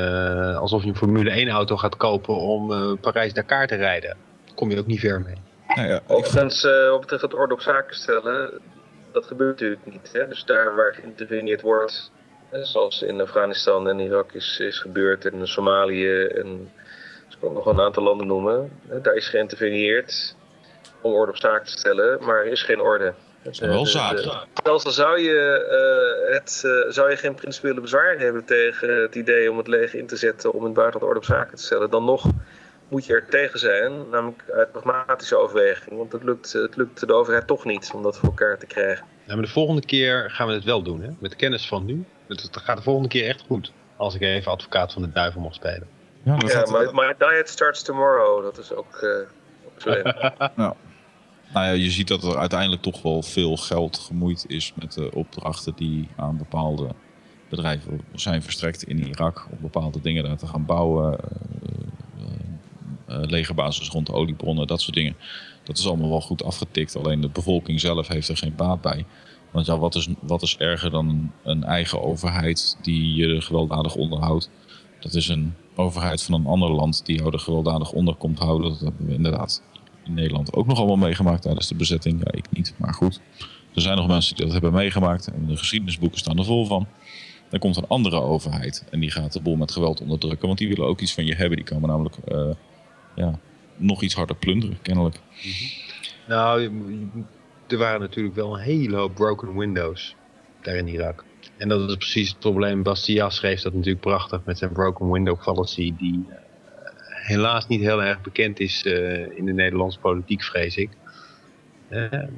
alsof je een Formule 1 auto gaat kopen om Parijs-Dakar te rijden. Daar kom je ook niet ver mee. Nou ja, Overigens, uh, op het orde op zaken stellen, dat gebeurt natuurlijk niet. Hè? Dus daar waar geïnterveneerd wordt, zoals in Afghanistan en Irak is, is gebeurd, en in Somalië en ik kan nog een aantal landen noemen, hè? daar is geïnterveneerd om orde op zaken te stellen, maar er is geen orde. Dat is wel zaken. Zelfs al zou je, uh, het, uh, zou je geen principiële bezwaar hebben tegen het idee om het leger in te zetten om in het buitenland orde op zaken te stellen, dan nog moet je er tegen zijn, namelijk uit pragmatische overweging. Want het lukt, het lukt de overheid toch niet om dat voor elkaar te krijgen. Ja, maar de volgende keer gaan we het wel doen, hè? met de kennis van nu. Het gaat de volgende keer echt goed, als ik even advocaat van de duivel mag spelen. Ja, ja my, my, diet starts tomorrow, dat is ook, uh, ook nou. Nou ja, je ziet dat er uiteindelijk toch wel veel geld gemoeid is met de opdrachten die aan bepaalde bedrijven zijn verstrekt in Irak. Om bepaalde dingen daar te gaan bouwen. Uh, legerbasis rond de oliebronnen, dat soort dingen. Dat is allemaal wel goed afgetikt. Alleen de bevolking zelf heeft er geen baat bij. Want ja, wat is, wat is erger dan een eigen overheid die je gewelddadig onderhoudt? Dat is een overheid van een ander land die jou er gewelddadig onder komt houden. Dat hebben we inderdaad in Nederland ook nog allemaal meegemaakt tijdens de bezetting. Ja, ik niet, maar goed. Er zijn nog mensen die dat hebben meegemaakt en de geschiedenisboeken staan er vol van. Dan komt een andere overheid en die gaat de boel met geweld onderdrukken, want die willen ook iets van je hebben. Die komen namelijk uh, ja, nog iets harder plunderen, kennelijk. Nou, er waren natuurlijk wel een hele hoop broken windows daar in Irak. En dat is precies het probleem. Bastiat schreef dat natuurlijk prachtig met zijn broken window policy, die uh, helaas niet heel erg bekend is uh, in de Nederlandse politiek, vrees ik.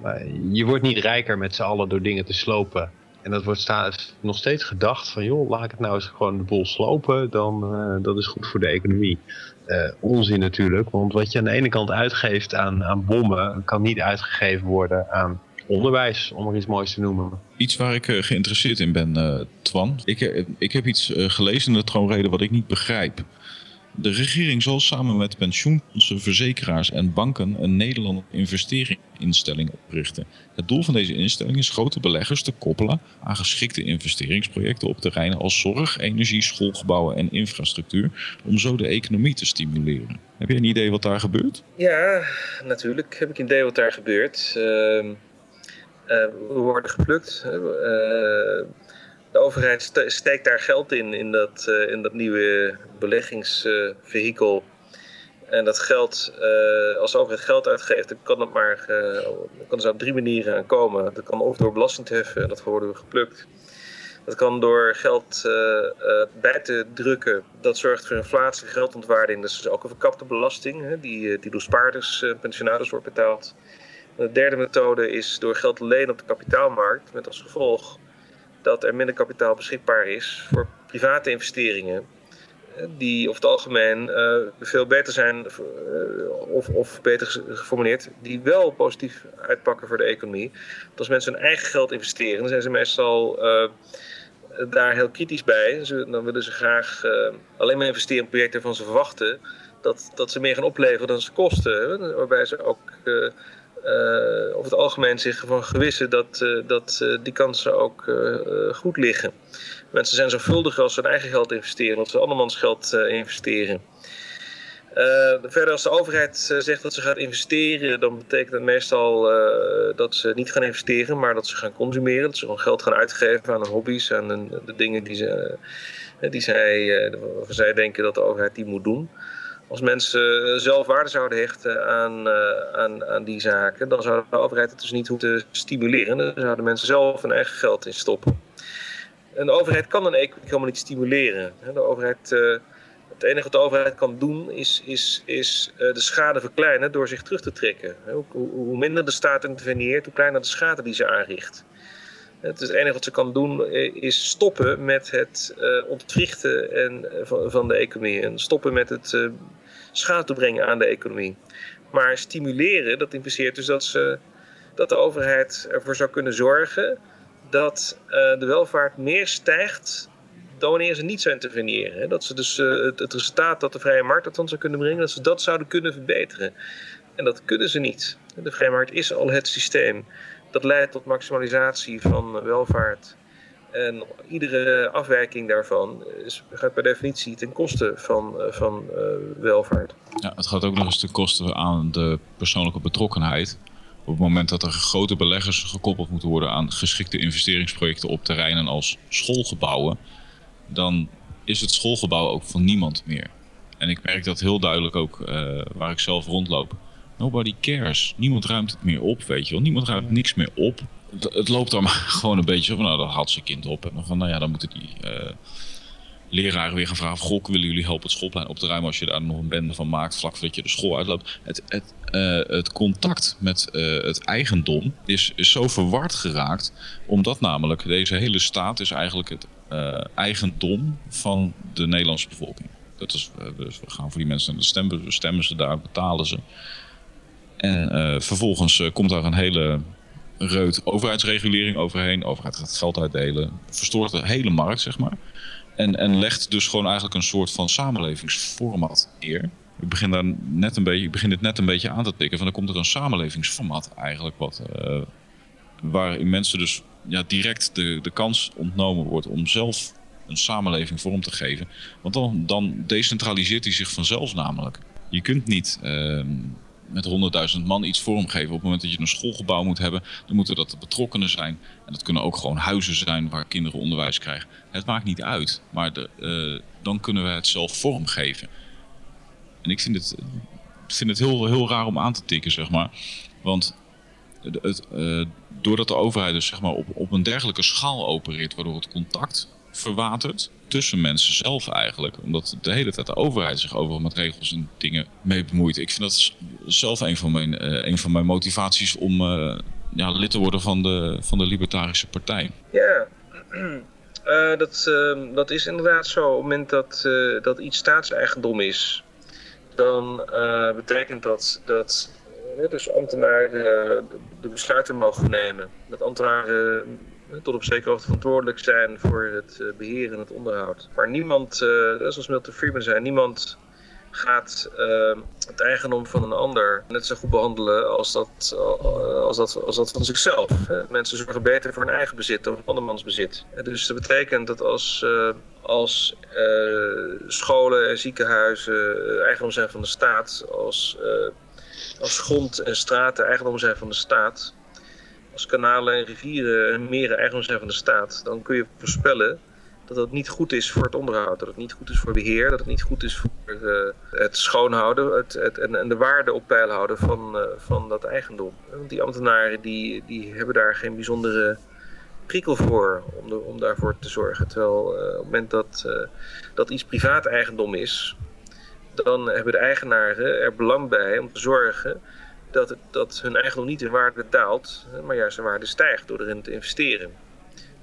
Maar je wordt niet rijker met z'n allen door dingen te slopen. En dat wordt nog steeds gedacht van, joh, laat ik het nou eens gewoon de boel slopen, dan uh, dat is goed voor de economie. Onzin natuurlijk, want wat je aan de ene kant uitgeeft aan, aan bommen, kan niet uitgegeven worden aan onderwijs, om er iets moois te noemen. Iets waar ik geïnteresseerd in ben, Twan. Ik, ik heb iets gelezen in de troonrede wat ik niet begrijp. De regering zal samen met pensioenfondsen, verzekeraars en banken een Nederlandse investeringsinstelling oprichten. Het doel van deze instelling is grote beleggers te koppelen aan geschikte investeringsprojecten op terreinen als zorg, energie, schoolgebouwen en infrastructuur, om zo de economie te stimuleren. Heb je een idee wat daar gebeurt? Ja, natuurlijk heb ik een idee wat daar gebeurt. Uh, uh, we worden geplukt. Uh, de overheid steekt daar geld in, in dat, uh, in dat nieuwe beleggingsvehikel. en dat geld, uh, als de overheid geld uitgeeft, dan kan, het maar, uh, kan er op drie manieren aan komen. Dat kan of door belasting te heffen, dat worden we geplukt. Dat kan door geld bij te drukken. Dat zorgt voor inflatie, geldontwaarding. Dat is ook een verkapte belasting, hè, die, die door spaarders en pensionaris wordt betaald. de derde methode is door geld te lenen op de kapitaalmarkt, met als gevolg dat er minder kapitaal beschikbaar is voor private investeringen. die over het algemeen veel beter zijn, of, of beter geformuleerd, die wel positief uitpakken voor de economie. Dat als mensen hun eigen geld investeren, dan zijn ze meestal daar heel kritisch bij. dan willen ze graag alleen maar investeren in projecten waarvan ze verwachten dat, dat ze meer gaan opleveren dan ze kosten. Waarbij ze ook uh, over het algemeen zich ervan gewissen dat, uh, dat uh, die kansen ook goed liggen. Mensen zijn zorgvuldiger als ze hun eigen geld investeren, dan ze andermans geld investeren. verder, als de overheid zegt dat ze gaat investeren, dan betekent dat meestal dat ze niet gaan investeren, maar dat ze gaan consumeren. Dat ze gewoon geld gaan uitgeven aan hun hobby's, aan de dingen die, ze, die zij, waarvan zij denken dat de overheid die moet doen als mensen zelf waarde zouden hechten aan, uh, aan, aan die zaken, dan zou de overheid het dus niet hoeven te stimuleren. Dan zouden mensen zelf hun eigen geld in stoppen. En de overheid kan een economie helemaal niet stimuleren. De overheid, uh, het enige wat de overheid kan doen is, is, is uh, de schade verkleinen door zich terug te trekken. Hoe, minder de staat interveneert, hoe kleiner de schade die ze aanricht. Het, het enige wat ze kan doen is stoppen met het ontwrichten en, van, de economie. En stoppen met het schade toebrengen aan de economie. Maar stimuleren, dat impliceert dus dat, ze, dat de overheid ervoor zou kunnen zorgen dat uh, de welvaart meer stijgt dan wanneer ze niet zou interveneren. Dat ze dus het, het, resultaat dat de vrije markt dat dan zou kunnen brengen, dat ze dat zouden kunnen verbeteren. En dat kunnen ze niet. De vrije markt is al het systeem dat leidt tot maximalisatie van welvaart. En iedere afwijking daarvan is, gaat per definitie ten koste van, eh, van uh, welvaart. Ja, het gaat ook nog eens ten koste aan de persoonlijke betrokkenheid. Op het moment dat er grote beleggers gekoppeld moeten worden aan geschikte investeringsprojecten op terreinen als schoolgebouwen, dan is het schoolgebouw ook van niemand meer. En ik merk dat heel duidelijk ook uh, waar ik zelf rondloop. Nobody cares. Niemand ruimt het meer op, weet je wel. Niemand ruimt niks meer op. Het, loopt dan gewoon een beetje van, nou, dat had ze kind op. En dan van, nou ja, dan moeten die uh, leraren weer gaan vragen... Goh, willen jullie helpen het schoolplein op te ruimen... als je daar nog een bende van maakt, vlak voordat je de school uitloopt. Het, het, uh, het contact met uh, het eigendom is, is zo verward geraakt... omdat namelijk deze hele staat is eigenlijk het eigendom van de Nederlandse bevolking. Dat is, dus we gaan voor die mensen naar de stemmen, we stemmen ze daar, betalen ze... En vervolgens komt daar een hele reut overheidsregulering overheen. Overheid gaat geld uitdelen. Verstoort de hele markt, zeg maar. En, en legt dus gewoon eigenlijk een soort van samenlevingsformat neer. Ik begin, daar net een beetje, ik begin dit net een beetje aan te tikken. Van dan komt er een samenlevingsformat eigenlijk. Wat, uh, waarin mensen dus ja, direct de, de kans ontnomen wordt om zelf een samenleving vorm te geven. Want dan, dan decentraliseert hij zich vanzelf namelijk. Je kunt niet... Uh, met 100.000 man iets vormgeven. Op het moment dat je een schoolgebouw moet hebben, dan moeten dat de betrokkenen zijn. En dat kunnen ook gewoon huizen zijn waar kinderen onderwijs krijgen. Het maakt niet uit, maar de, uh, dan kunnen we het zelf vormgeven. En ik vind het, vind het heel, heel raar om aan te tikken, zeg maar. Want het, uh, doordat de overheid dus zeg maar, op, op een dergelijke schaal opereert, waardoor het contact verwatert tussen mensen zelf eigenlijk. Omdat de hele tijd de overheid zich overal met regels en dingen mee bemoeit. Ik vind dat zelf een van mijn, uh, een van mijn motivaties om uh, ja, lid te worden van de, van de Libertarische Partij. Ja, uh, dat, ehm, dat is inderdaad zo. Op het moment dat, dat iets staatseigendom is, dan betekent dat dat dus ambtenaren de besluiten mogen nemen. Dat ambtenaren tot op zekere hoogte verantwoordelijk zijn voor het eh, beheer en het onderhoud. Maar niemand, uh, zoals Milton Friedman zei, niemand gaat uh, het eigendom van een ander net zo goed behandelen als dat, als dat, als dat van zichzelf. Mensen zorgen beter voor hun eigen bezit dan voor andermans bezit. Dus dat betekent dat als, als scholen en ziekenhuizen eigendom zijn van de staat, als, als grond en straten eigendom zijn van de staat, als kanalen en rivieren en meren eigendom zijn van de staat, dan kun je voorspellen dat het niet goed is voor het onderhoud, dat het niet goed is voor beheer, dat het niet goed is voor uh, het schoonhouden het, het, en, en, de waarde op peil houden van, uh, van dat eigendom. Want die ambtenaren die, die hebben daar geen bijzondere prikkel voor om, om daarvoor te zorgen. Terwijl uh, op het moment dat, dat iets privaat eigendom is, dan hebben de eigenaren er belang bij om te zorgen dat, het, dat hun eigendom niet in waarde daalt, maar juist in waarde stijgt door erin te investeren.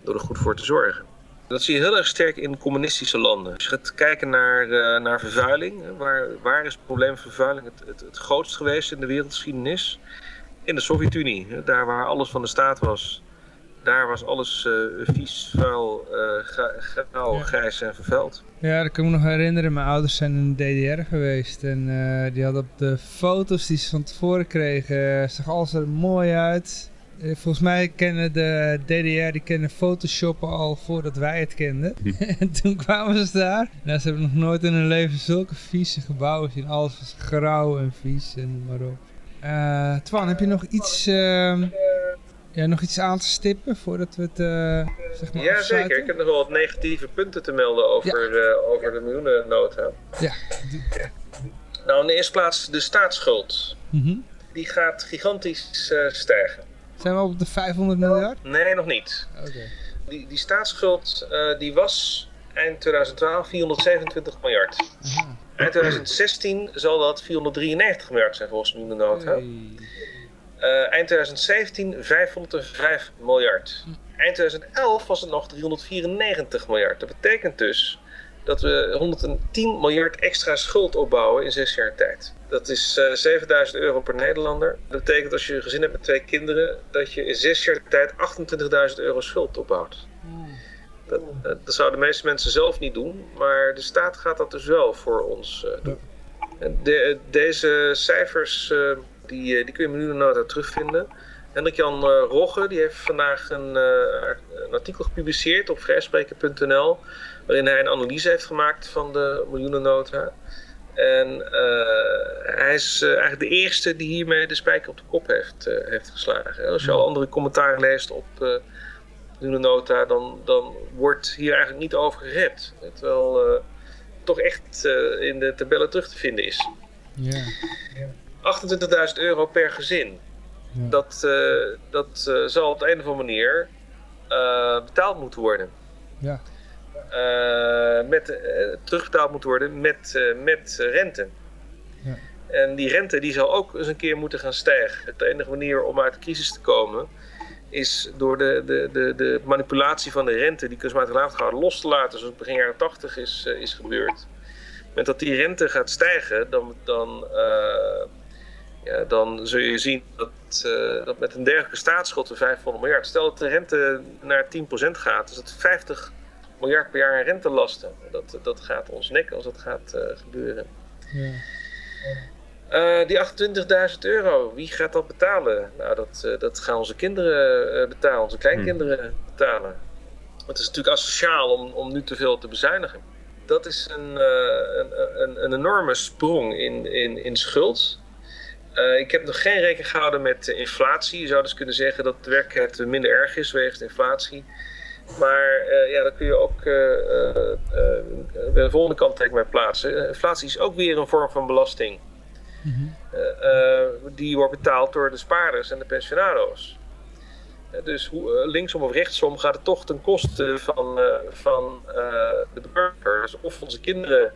Door er goed voor te zorgen. Dat zie je heel erg sterk in communistische landen. Als je gaat kijken naar, uh, naar vervuiling, waar, waar is het probleem vervuiling het, het, het grootst geweest in de wereldgeschiedenis? In de Sovjet-Unie, daar waar alles van de staat was. Daar was alles uh, vies, vuil, uh, grauw, grijs en vervuild. Ja, dat kan ik me nog herinneren. Mijn ouders zijn in de DDR geweest. En die hadden op de foto's die ze van tevoren kregen, zag alles er mooi uit. Eh, volgens mij kennen de DDR, die kennen Photoshop al voordat wij het kenden. en toen kwamen ze daar. Nou, ze hebben nog nooit in hun leven zulke vieze gebouwen zien. Alles was grauw en vies en maar op. Uh, Twan, heb je nog iets, uh, ja, nog iets aan te stippen voordat we het uh, zeg maar Ja, zeker. Ik heb nog wel wat negatieve punten te melden over, ja. uh, over de miljoenennota. Ja. Nou, in de eerste plaats de staatsschuld. Mm -hmm. Die gaat gigantisch stijgen. Zijn we op de 500 miljard? Nee, nog niet. Okay. Die, die staatsschuld uh, die was eind 2012 427 miljard. Aha. Eind 2016 zal dat 493 miljard zijn volgens de nota. Hey. Uh, eind 2017 505 miljard. Eind 2011 was het nog 394 miljard. Dat betekent dus dat we 110 miljard extra schuld opbouwen in zes jaar tijd. Dat is uh, 7000 euro per Nederlander. Dat betekent als je een gezin hebt met twee kinderen, dat je in zes jaar tijd 28.000 euro schuld opbouwt. Dat, uh, dat zouden de meeste mensen zelf niet doen, maar de staat gaat dat dus wel voor ons uh, doen. En de, deze cijfers die, die kun je in miljoenennota terugvinden. Hendrik-Jan Rogge die heeft vandaag een, een artikel gepubliceerd op vrijspreken.nl waarin hij een analyse heeft gemaakt van de miljoenennota. En uh, hij is uh, eigenlijk de eerste die hiermee de spijker op de kop heeft, uh, heeft geslagen. Als je al andere commentaren leest op de miljoenennota, dan, dan wordt hier eigenlijk niet over gerept. Terwijl toch echt in de tabellen terug te vinden is. Ja. 28.000 euro per gezin. Ja. Dat, dat zal op de een of andere manier betaald moeten worden. Ja. Met, terugbetaald moet worden met, met rente. Ja. En die rente die zal ook eens een keer moeten gaan stijgen. De enige manier om uit de crisis te komen is door de, de, de, de manipulatie van de rente die kunstmatig laaggehouden los te laten, zoals begin jaren 80 is, is gebeurd. Met dat die rente gaat stijgen, dan, dan, ja, dan zul je zien dat, dat met een dergelijke staatsschuld van 500 miljard, stel dat de rente naar 10% gaat, dus dat 50 miljard per jaar in rentelasten. Dat, dat gaat ons nek als dat gaat uh, gebeuren. Ja. Uh, die 28.000 euro, wie gaat dat betalen? Nou, dat, uh, dat gaan onze kinderen betalen, onze kleinkinderen hmm. betalen. Het is natuurlijk asociaal om, om nu te veel te bezuinigen. Dat is een, een, een, een, enorme sprong in, in, in schuld. Ik heb nog geen rekening gehouden met inflatie. Je zou dus kunnen zeggen dat de werkelijkheid minder erg is wegens inflatie. Maar uh, ja, dan kun je ook uh, de volgende kanttekening bij plaatsen. Inflatie is ook weer een vorm van belasting. Mm -hmm. die wordt betaald door de spaarders en de pensionado's. dus hoe, linksom of rechtsom gaat het toch ten koste van, van de burgers of onze kinderen.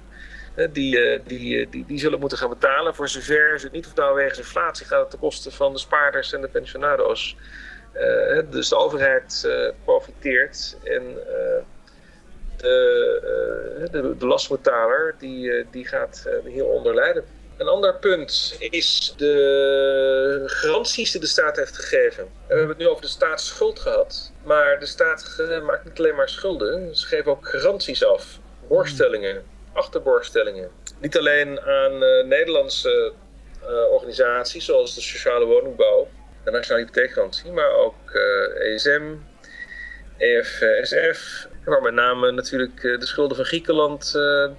Die, die, die, die zullen moeten gaan betalen. Voor zover ze het niet of nou wegens inflatie gaat het ten koste van de spaarders en de pensionado's. Uh, dus de overheid profiteert en uh, de, de belastingbetaler die, die gaat hieronder lijden. Een ander punt is de garanties die de staat heeft gegeven. We hebben het nu over de staatsschuld gehad, maar de staat maakt niet alleen maar schulden, ze geven ook garanties af, borgstellingen, achterborgstellingen. Niet alleen aan Nederlandse organisaties zoals de sociale woningbouw, de Nationale Hypotheekgarantie, maar ook uh, ESM, EFSF, waar met name natuurlijk de schulden van Griekenland, uh,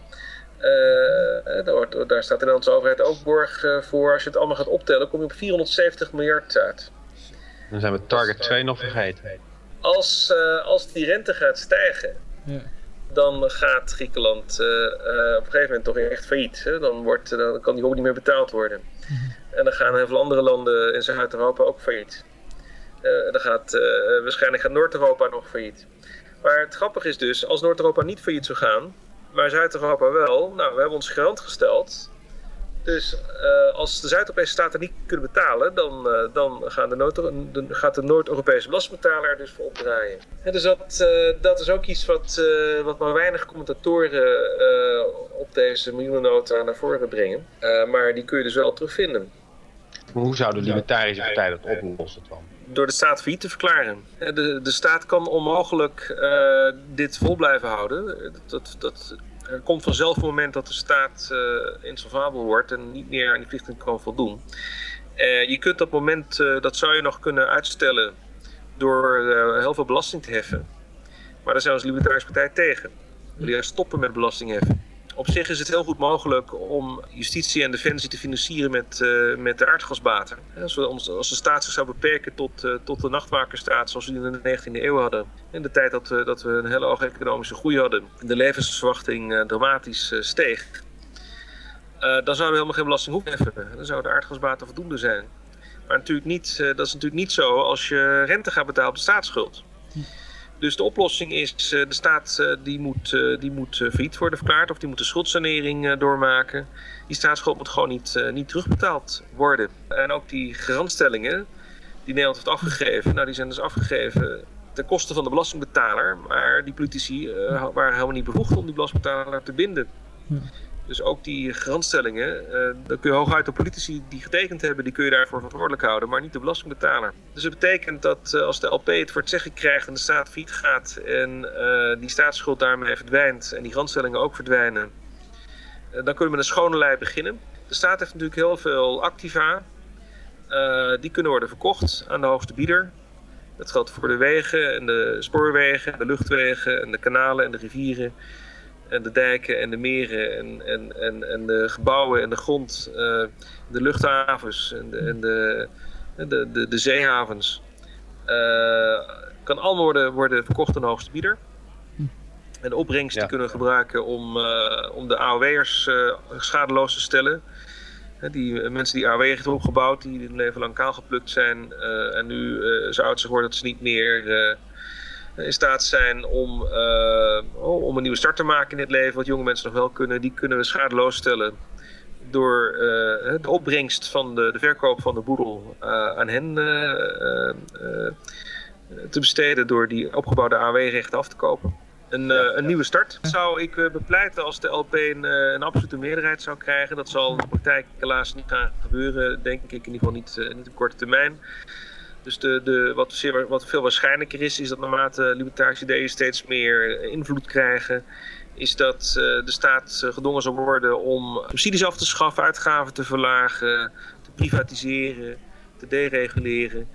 uh, daar, daar, staat de Nederlandse overheid ook borg voor. Als je het allemaal gaat optellen, kom je op 470 miljard uit. Dan zijn we target 2 nog vergeten. Als, als die rente gaat stijgen, ja. Dan gaat Griekenland op een gegeven moment toch echt failliet. Hè? Dan, wordt, dan kan die ook niet meer betaald worden. Mm -hmm. En dan gaan heel veel andere landen in Zuid-Europa ook failliet. Uh, dan gaat, waarschijnlijk gaat Noord-Europa nog failliet. Maar het grappige is dus, als Noord-Europa niet failliet zou gaan, maar Zuid-Europa wel, nou, we hebben ons garant gesteld. Dus uh, als de Zuid-Europese staten niet kunnen betalen, dan, uh, dan, gaan de Noord dan gaat de Noord-Europese belastingbetaler dus voor opdraaien. En dus dat, uh, dat is ook iets wat, wat maar weinig commentatoren op deze miljoenennota naar voren brengen. maar die kun je dus wel terugvinden. Maar hoe zou de Libertarische Partij dat oplossen dan? Door de staat failliet te verklaren. De, de staat kan onmogelijk dit vol blijven houden. Dat, dat, er komt vanzelf een moment dat de staat uh, insolvabel wordt en niet meer aan die plichten kan voldoen. Uh, je kunt dat moment, dat zou je nog kunnen uitstellen door heel veel belasting te heffen. Maar daar zijn we als Libertarische Partij tegen. We willen stoppen met belasting heffen op zich is het heel goed mogelijk om justitie en defensie te financieren met, uh, met de aardgasbaten. Als, de staat zich zou beperken tot, uh, tot de nachtwakerstaat zoals we die in de 19e eeuw hadden. In de tijd dat, we, dat we een hele hoge economische groei hadden. De levensverwachting uh, dramatisch steeg. dan zouden we helemaal geen belasting hoeven heffen. Dan zouden de aardgasbaten voldoende zijn. Maar natuurlijk niet, dat is natuurlijk niet zo als je rente gaat betalen op de staatsschuld. Dus de oplossing is, uh, de staat uh, die moet, uh, die moet failliet worden verklaard of die moet de schuldsanering doormaken. Die staatsschuld moet gewoon niet, niet terugbetaald worden. En ook die garantstellingen die Nederland heeft afgegeven, nou die zijn dus afgegeven ten koste van de belastingbetaler. Maar die politici waren helemaal niet bevoegd om die belastingbetaler te binden. Dus ook die garantstellingen, uh, dan kun je hooguit de politici die getekend hebben, die kun je daarvoor verantwoordelijk houden, maar niet de belastingbetaler. Dus het betekent dat uh, als de LP het voor het zeggen krijgt en de staat fiet gaat en uh, die staatsschuld daarmee verdwijnt en die garantstellingen ook verdwijnen, dan kunnen we met een schone lei beginnen. De staat heeft natuurlijk heel veel activa. die kunnen worden verkocht aan de hoogste bieder. Dat geldt voor de wegen en de spoorwegen, de luchtwegen en de kanalen en de rivieren en de dijken en de meren en, en, en, en de gebouwen en de grond, uh, de luchthavens en de, en de, de, de, de zeehavens. Uh, kan allemaal worden, worden verkocht aan de hoogste bieder. En de opbrengst ja. kunnen we gebruiken om, uh, om de AOW'ers schadeloos te stellen. Die mensen die AOW hebben opgebouwd, die hun leven lang kaal geplukt zijn en nu zo oud zijn geworden dat ze niet meer in staat zijn om, uh, om een nieuwe start te maken in het leven, wat jonge mensen nog wel kunnen, die kunnen we schadeloos stellen door uh, de opbrengst van de, de verkoop van de boedel uh, aan hen te besteden door die opgebouwde AW-rechten af te kopen. Een, ja, een nieuwe start zou ik bepleiten als de LP een, een, absolute meerderheid zou krijgen. Dat zal in de praktijk helaas niet gaan gebeuren, denk ik, in ieder geval niet, niet op korte termijn. Dus de, de, wat, wat veel waarschijnlijker is, is dat naarmate libertarische ideeën steeds meer invloed krijgen, is dat uh, de staat gedwongen zal worden om subsidies af te schaffen, uitgaven te verlagen, te privatiseren, te dereguleren.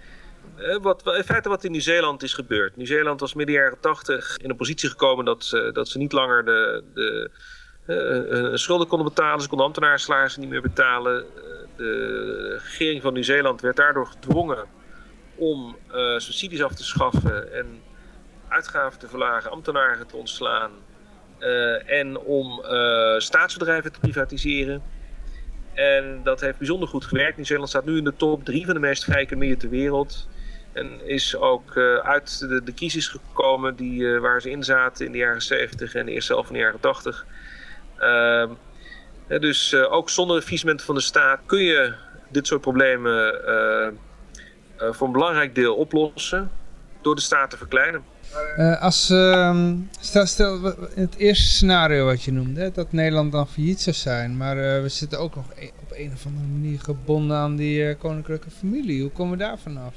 Wat, in feite wat in Nieuw-Zeeland is gebeurd. Nieuw-Zeeland was midden jaren tachtig in een positie gekomen dat ze, dat ze niet langer de, de schulden konden betalen. Ze konden ambtenaarsalarissen niet meer betalen. de regering van Nieuw-Zeeland werd daardoor gedwongen om uh, subsidies af te schaffen en uitgaven te verlagen, ambtenaren te ontslaan uh, en om uh, staatsbedrijven te privatiseren. En dat heeft bijzonder goed gewerkt. Nieuw-Zeeland staat nu in de top drie van de meest vrije economieën ter wereld. En is ook uit de, de, crisis gekomen die, waar ze in zaten in de jaren 70 en de eerste helft van de jaren 80. Ehm, dus ook zonder faillissement van de staat kun je dit soort problemen voor een belangrijk deel oplossen door de staat te verkleinen. Uh, als, uh, stel, stel in het eerste scenario wat je noemde, dat Nederland dan failliet zou zijn, maar uh, we zitten ook nog e op een of andere manier gebonden aan die koninklijke familie. Hoe komen we daar vanaf?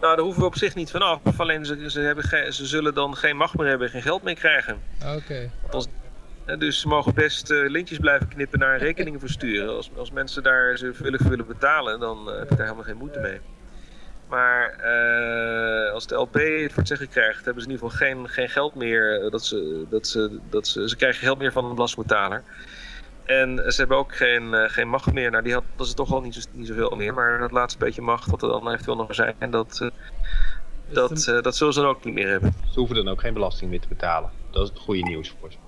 Nou, daar hoeven we op zich niet vanaf. Alleen ze, ze, hebben ze zullen dan geen macht meer hebben, geen geld meer krijgen. Oké. Okay. Dus ze mogen best lintjes blijven knippen naar rekeningen versturen. Als, als mensen daar ze willen, willen betalen, dan heb ik daar helemaal geen moeite mee. Maar uh, als de LP het voor het zeggen krijgt, hebben ze in ieder geval geen, geen geld meer. Eh, dat ze, dat ze, dat ze, ze krijgen geld meer van de belastingbetaler. En ze hebben ook geen, uh, geen macht meer. Nou, die had, dat is toch al niet, zo, niet zoveel meer. Maar dat laatste beetje macht, wat er dan eventueel nog zijn, dat, uh, dat, uh, dat zullen ze dan ook niet meer hebben. Ze hoeven dan ook geen belasting meer te betalen. Dat is het goede nieuws voor ze.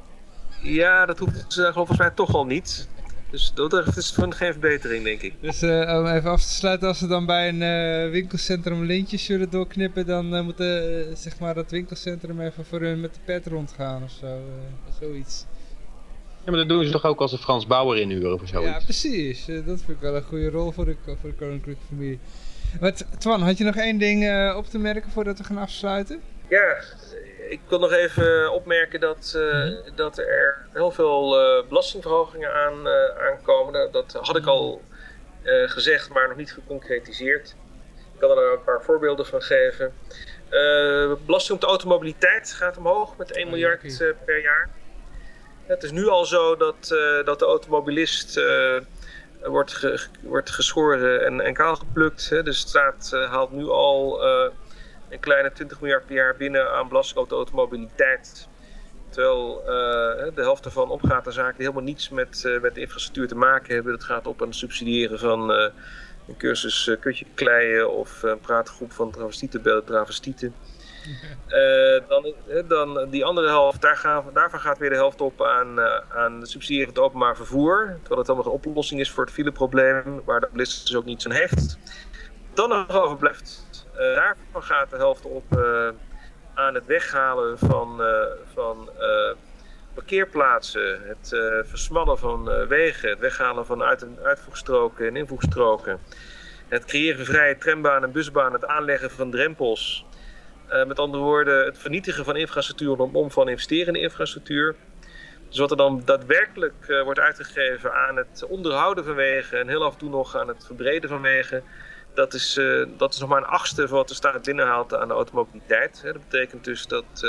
Ja, dat hoeven ze volgens mij toch al niet. Dus dat is van geen verbetering, denk ik. Dus uh, om even af te sluiten, als ze dan bij een uh, winkelcentrum lintjes zullen doorknippen, dan uh, moet zeg maar dat winkelcentrum even voor hun met de pet rondgaan of zo. zoiets. Ja, maar dat doen ze toch ook als ze Frans Bauer inhuren of zoiets? Ja, precies. Eh, Dat vind ik wel een goede rol voor de, voor de koninklijke familie. Wat, Twan, had je nog één ding eh, op te merken voordat we gaan afsluiten? Ja, ik wil nog even opmerken dat, eh, dat er heel veel eh, belastingverhogingen aan, eh, aankomen. Dat, dat had ik al gezegd, maar nog niet geconcretiseerd. Ik kan er een paar voorbeelden van geven. Belasting op de automobiliteit gaat omhoog met 1 Oh, miljard per jaar. Het is nu al zo dat, dat de automobilist wordt, ge- wordt geschoren en, en kaalgeplukt. Hè. De staat eh, haalt nu al een kleine 20 miljard per jaar binnen aan belasting op de automobiliteit. Terwijl eh, de helft ervan opgaat aan zaken die helemaal niets met, eh, met de infrastructuur te maken hebben. Dat gaat op aan het subsidiëren van eh, een cursus kutje kleien of een praatgroep van travestieten bellen travestieten. Eh, dan, dan die andere helft, daar gaan, daarvan gaat weer de helft op aan, aan het subsidiëren van het openbaar vervoer. Terwijl het allemaal een oplossing is voor het fileprobleem, waar de dus ook niets aan heeft. Dan nog overblijft, daarvan gaat de helft op eh, aan het weghalen van, eh, van eh, parkeerplaatsen, het eh, versmallen van eh, wegen, het weghalen van uit- en uitvoegstroken en invoegstroken. Het creëren van vrije trambanen en busbanen, het aanleggen van drempels. Met andere woorden, het vernietigen van infrastructuur rondom van investeren in infrastructuur. Dus wat er dan daadwerkelijk wordt uitgegeven aan het onderhouden van wegen en heel af en toe nog aan het verbreden van wegen, dat is, uh, dat is nog maar een achtste van wat de staat binnenhaalt aan de automobiliteit. Hè. Dat betekent dus dat uh,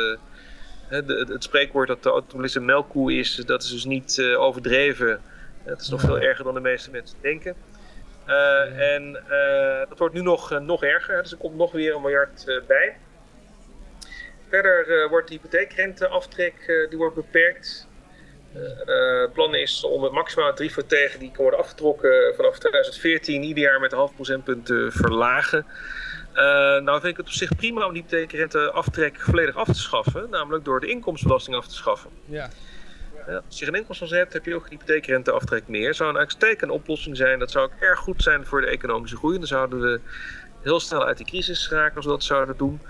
de, het spreekwoord dat de automobilist een melkkoe is, dat is dus niet uh, overdreven. Het is nog veel erger dan de meeste mensen denken. En dat wordt nu nog, nog erger, dus er komt nog weer een miljard bij. Verder wordt de hypotheekrenteaftrek die wordt beperkt. Het plan is om het maximaal hypotheken die kan worden afgetrokken vanaf 2014 ieder jaar met een half procentpunt te verlagen. nou vind ik het op zich prima om die hypotheekrenteaftrek volledig af te schaffen, namelijk door de inkomstenbelasting af te schaffen. Ja. Ja, als je geen inkomsten hebt, heb je ook geen hypotheekrenteaftrek meer. Zou een uitstekende oplossing zijn. Dat zou ook erg goed zijn voor de economische groei. Dan zouden we heel snel uit die crisis raken als we dat zouden doen.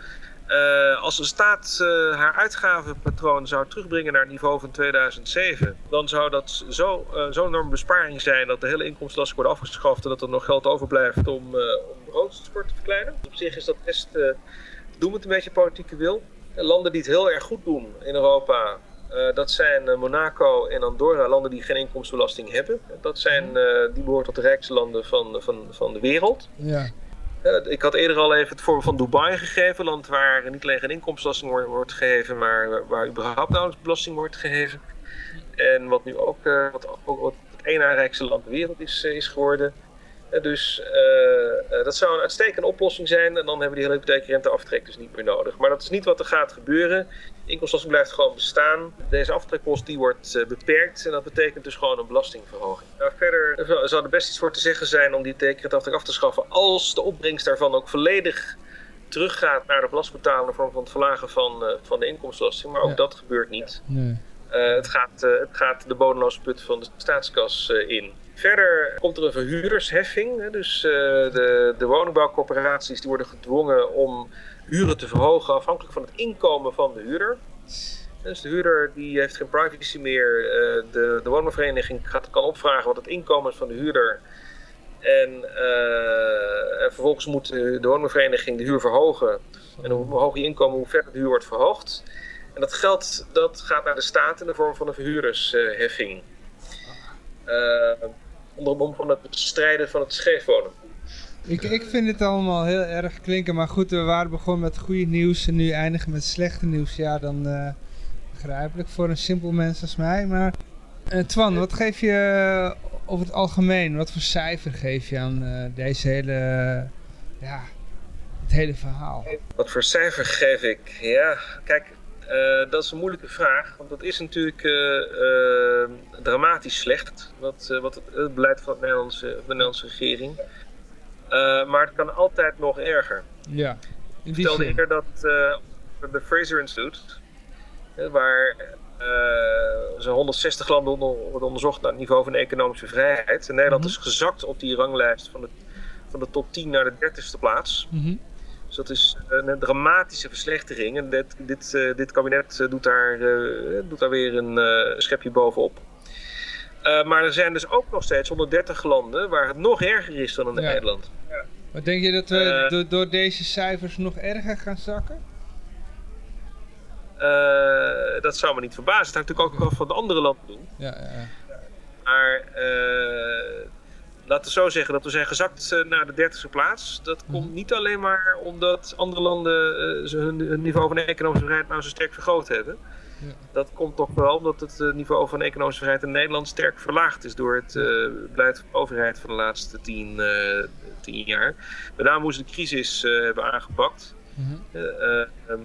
Uh, als de staat uh, haar uitgavenpatroon zou terugbrengen naar het niveau van 2007, dan zou dat zo'n uh, zo enorme besparing zijn dat de hele inkomstenbelasting wordt afgeschaft en dat er nog geld overblijft om, om de roodsport te verkleinen. Op zich is dat best, doen het een beetje politieke wil. Landen die het heel erg goed doen in Europa, uh, dat zijn uh, Monaco en Andorra, landen die geen inkomstenbelasting hebben. Dat zijn, uh, die behoort tot de rijkste landen van, van, van de wereld. Ja. Ik had eerder al even het voorbeeld van Dubai gegeven, land waar niet alleen geen inkomstenbelasting wordt, gegeven, maar waar überhaupt nauwelijks belasting wordt gegeven. En wat nu ook, wat, ook het na rijkste land ter wereld is, is geworden. Dus dat zou een uitstekende oplossing zijn. En dan hebben we die hele hypotheekrenteaftrek dus niet meer nodig. Maar dat is niet wat er gaat gebeuren. Inkomstenbelasting blijft gewoon bestaan. Deze aftrekpost die wordt uh, beperkt. En dat betekent dus gewoon een belastingverhoging. Nou, verder zou er best iets voor te zeggen zijn om die hypotheekrenteaftrek af te schaffen. Als de opbrengst daarvan ook volledig teruggaat naar de belastingbetaler in de vorm van het verlagen van, uh, van de inkomstenbelasting. Maar ook ja. dat gebeurt niet. Nee. het, gaat, het gaat de bodemloze put van de staatskas in. Verder komt er een verhuurdersheffing. Dus de, de woningbouwcorporaties die worden gedwongen om huren te verhogen afhankelijk van het inkomen van de huurder. Dus de huurder die heeft geen privacy meer. Uh, de, de gaat, kan opvragen wat het inkomen is van de huurder. En, en vervolgens moet de, de woningbouwvereniging de huur verhogen. En hoe hoger je inkomen, hoe verder de huur wordt verhoogd. En dat geld dat gaat naar de staat in de vorm van een verhuurdersheffing. Uh, onder van het bestrijden van het scheefwonen. Ik, ik vind het allemaal heel erg klinken, maar goed, we waren begonnen met goede nieuws en nu eindigen met slechte nieuws. Ja, dan uh, begrijpelijk voor een simpel mens als mij. Maar uh, Twan, wat geef je uh, over het algemeen, wat voor cijfer geef je aan deze hele, ja, het hele verhaal? Wat voor cijfer geef ik? Ja, kijk, dat is een moeilijke vraag, want dat is natuurlijk dramatisch slecht, wat, wat het, het, beleid van de Nederlandse, de Nederlandse regering. Maar het kan altijd nog erger. Ja, ik vertelde eerder dat de Fraser Institute, waar zo'n 160 landen wordt onderzocht naar het niveau van economische vrijheid. En Nederland mm -hmm. is gezakt op die ranglijst van de, van de top 10 naar de 30ste plaats. Mm -hmm. Dus dat is een dramatische verslechtering. En dit, dit, uh, dit kabinet uh, doet, daar, uh, doet daar weer een schepje bovenop. Eh, maar er zijn dus ook nog steeds 130 landen waar het nog erger is dan in Ja. Nederland. Wat denk je dat we Eh. do- door deze cijfers nog erger gaan zakken? Eh, dat zou me niet verbazen. Het hangt natuurlijk ook af wat de andere landen doen. Ja, ja. Maar eh, laten we zo zeggen dat we zijn gezakt naar de dertigste plaats. Dat Mhm. komt niet alleen maar omdat andere landen hun niveau van economische vrijheid nou zo sterk vergroot hebben. Ja. Dat komt toch wel omdat het eh, niveau van economische vrijheid in Nederland sterk verlaagd is door het eh, beleid van de overheid van de laatste tien, eh, tien jaar. Met name hoe ze de crisis hebben aangepakt. Mhm. Eh, eh, ehm,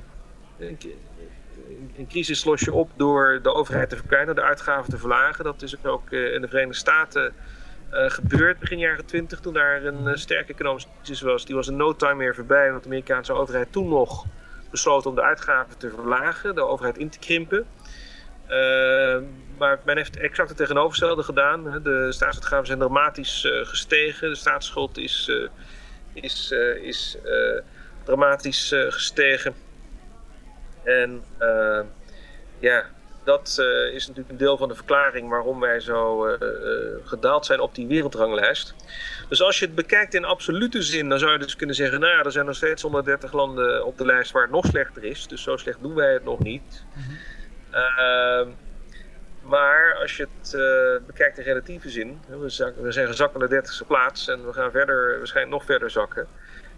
een, een crisis los je op door de overheid te verkleinen, de uitgaven te verlagen. Dat is ook in de Verenigde Staten gebeurd begin jaren 20, toen daar een eh, sterke economische crisis was. Die was in no time meer voorbij, want de Amerikaanse overheid toen nog besloot om de uitgaven te verlagen, de overheid in te krimpen. Eh, maar men heeft exact het tegenovergestelde gedaan. De staatsuitgaven zijn dramatisch eh, gestegen. De staatsschuld is, eh, is, is dramatisch gestegen. En ja, dat eh, is natuurlijk een deel van de verklaring waarom wij zo eh, eh, gedaald zijn op die wereldranglijst. Dus als je het bekijkt in absolute zin, dan zou je dus kunnen zeggen, nou er zijn nog steeds 130 landen op de lijst waar het nog slechter is. Dus zo slecht doen wij het nog niet. Ehm, maar als je het bekijkt in relatieve zin, we zijn gezakt naar de 30ste plaats en we gaan verder, waarschijnlijk nog verder zakken.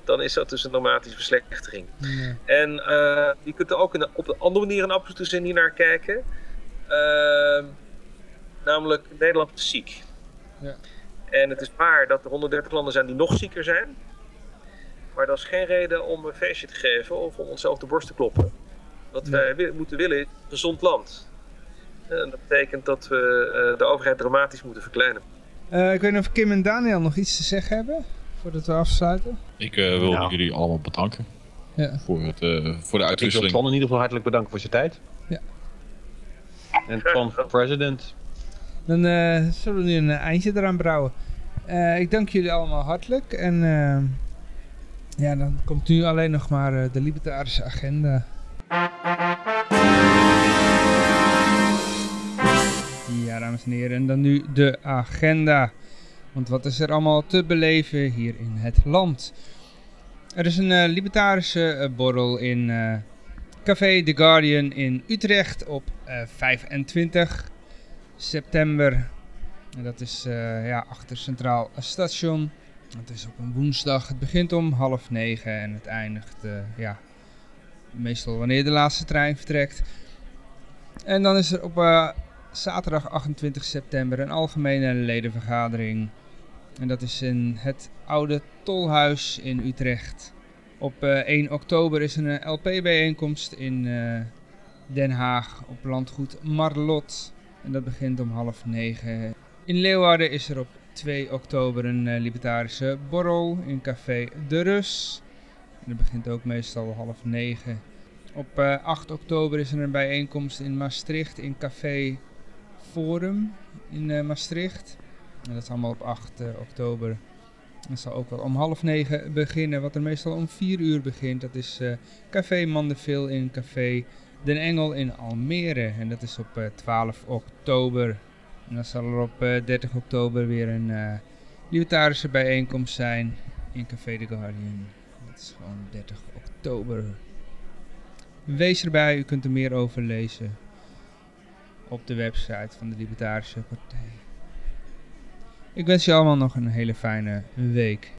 Dan is dat dus een dramatische verslechtering. Ja. En eh, je kunt er ook op een andere manier in absolute zin hier naar kijken. Ehm, namelijk, Nederland is ziek. Ja. En het is waar dat er 130 landen zijn die nog zieker zijn. Maar dat is geen reden om een feestje te geven of om onszelf de borst te kloppen. Wat wij wi- moeten willen is een gezond land. En dat betekent dat we eh, de overheid dramatisch moeten verkleinen. Eh, ik weet niet of Kim en Daniel nog iets te zeggen hebben, voordat we afsluiten. Ik eh, wil Nou. jullie allemaal bedanken Ja. voor, het, eh, voor de Ik wil uitwisseling. Twan in ieder geval hartelijk bedanken voor zijn tijd. Ja. En Twan voor president. Dan eh, zullen we nu een eindje eraan brouwen. Eh, ik dank jullie allemaal hartelijk. En ja, dan komt nu alleen nog maar de libertarische agenda. Ja, dames en heren. En dan nu de agenda. Want wat is er allemaal te beleven hier in het land? Er is een eh, libertarische eh, borrel in eh, Café The Guardian in Utrecht op eh, 25 september. En dat is ja, achter Centraal Station. Het is op een woensdag. Het begint om half negen en het eindigt ja, meestal wanneer de laatste trein vertrekt. En dan is er op zaterdag 28 september een algemene ledenvergadering. En dat is in het oude Tolhuis in Utrecht. Op eh, 1 oktober is een LP-bijeenkomst in eh, Den Haag op landgoed Marlot. En dat begint om half negen. In Leeuwarden is er op 2 oktober een eh, libertarische borrel in café De Rus. En dat begint ook meestal half negen. Op eh, 8 oktober is er een bijeenkomst in Maastricht in café Forum in eh, Maastricht. Dat is allemaal op 8 eh, oktober. Dat zal ook wel om half negen beginnen, wat er meestal om 4 uur begint. Dat is eh, café Mandeville in café Den Engel in Almere. En dat is op eh, 12 oktober. En dan zal er op eh, 30 oktober weer een eh, libertarische bijeenkomst zijn in Café The Guardian. Dat is gewoon 30 oktober. Wees erbij, u kunt er meer over lezen op de website van de Libertarische Partij. Ik wens je allemaal nog een hele fijne week.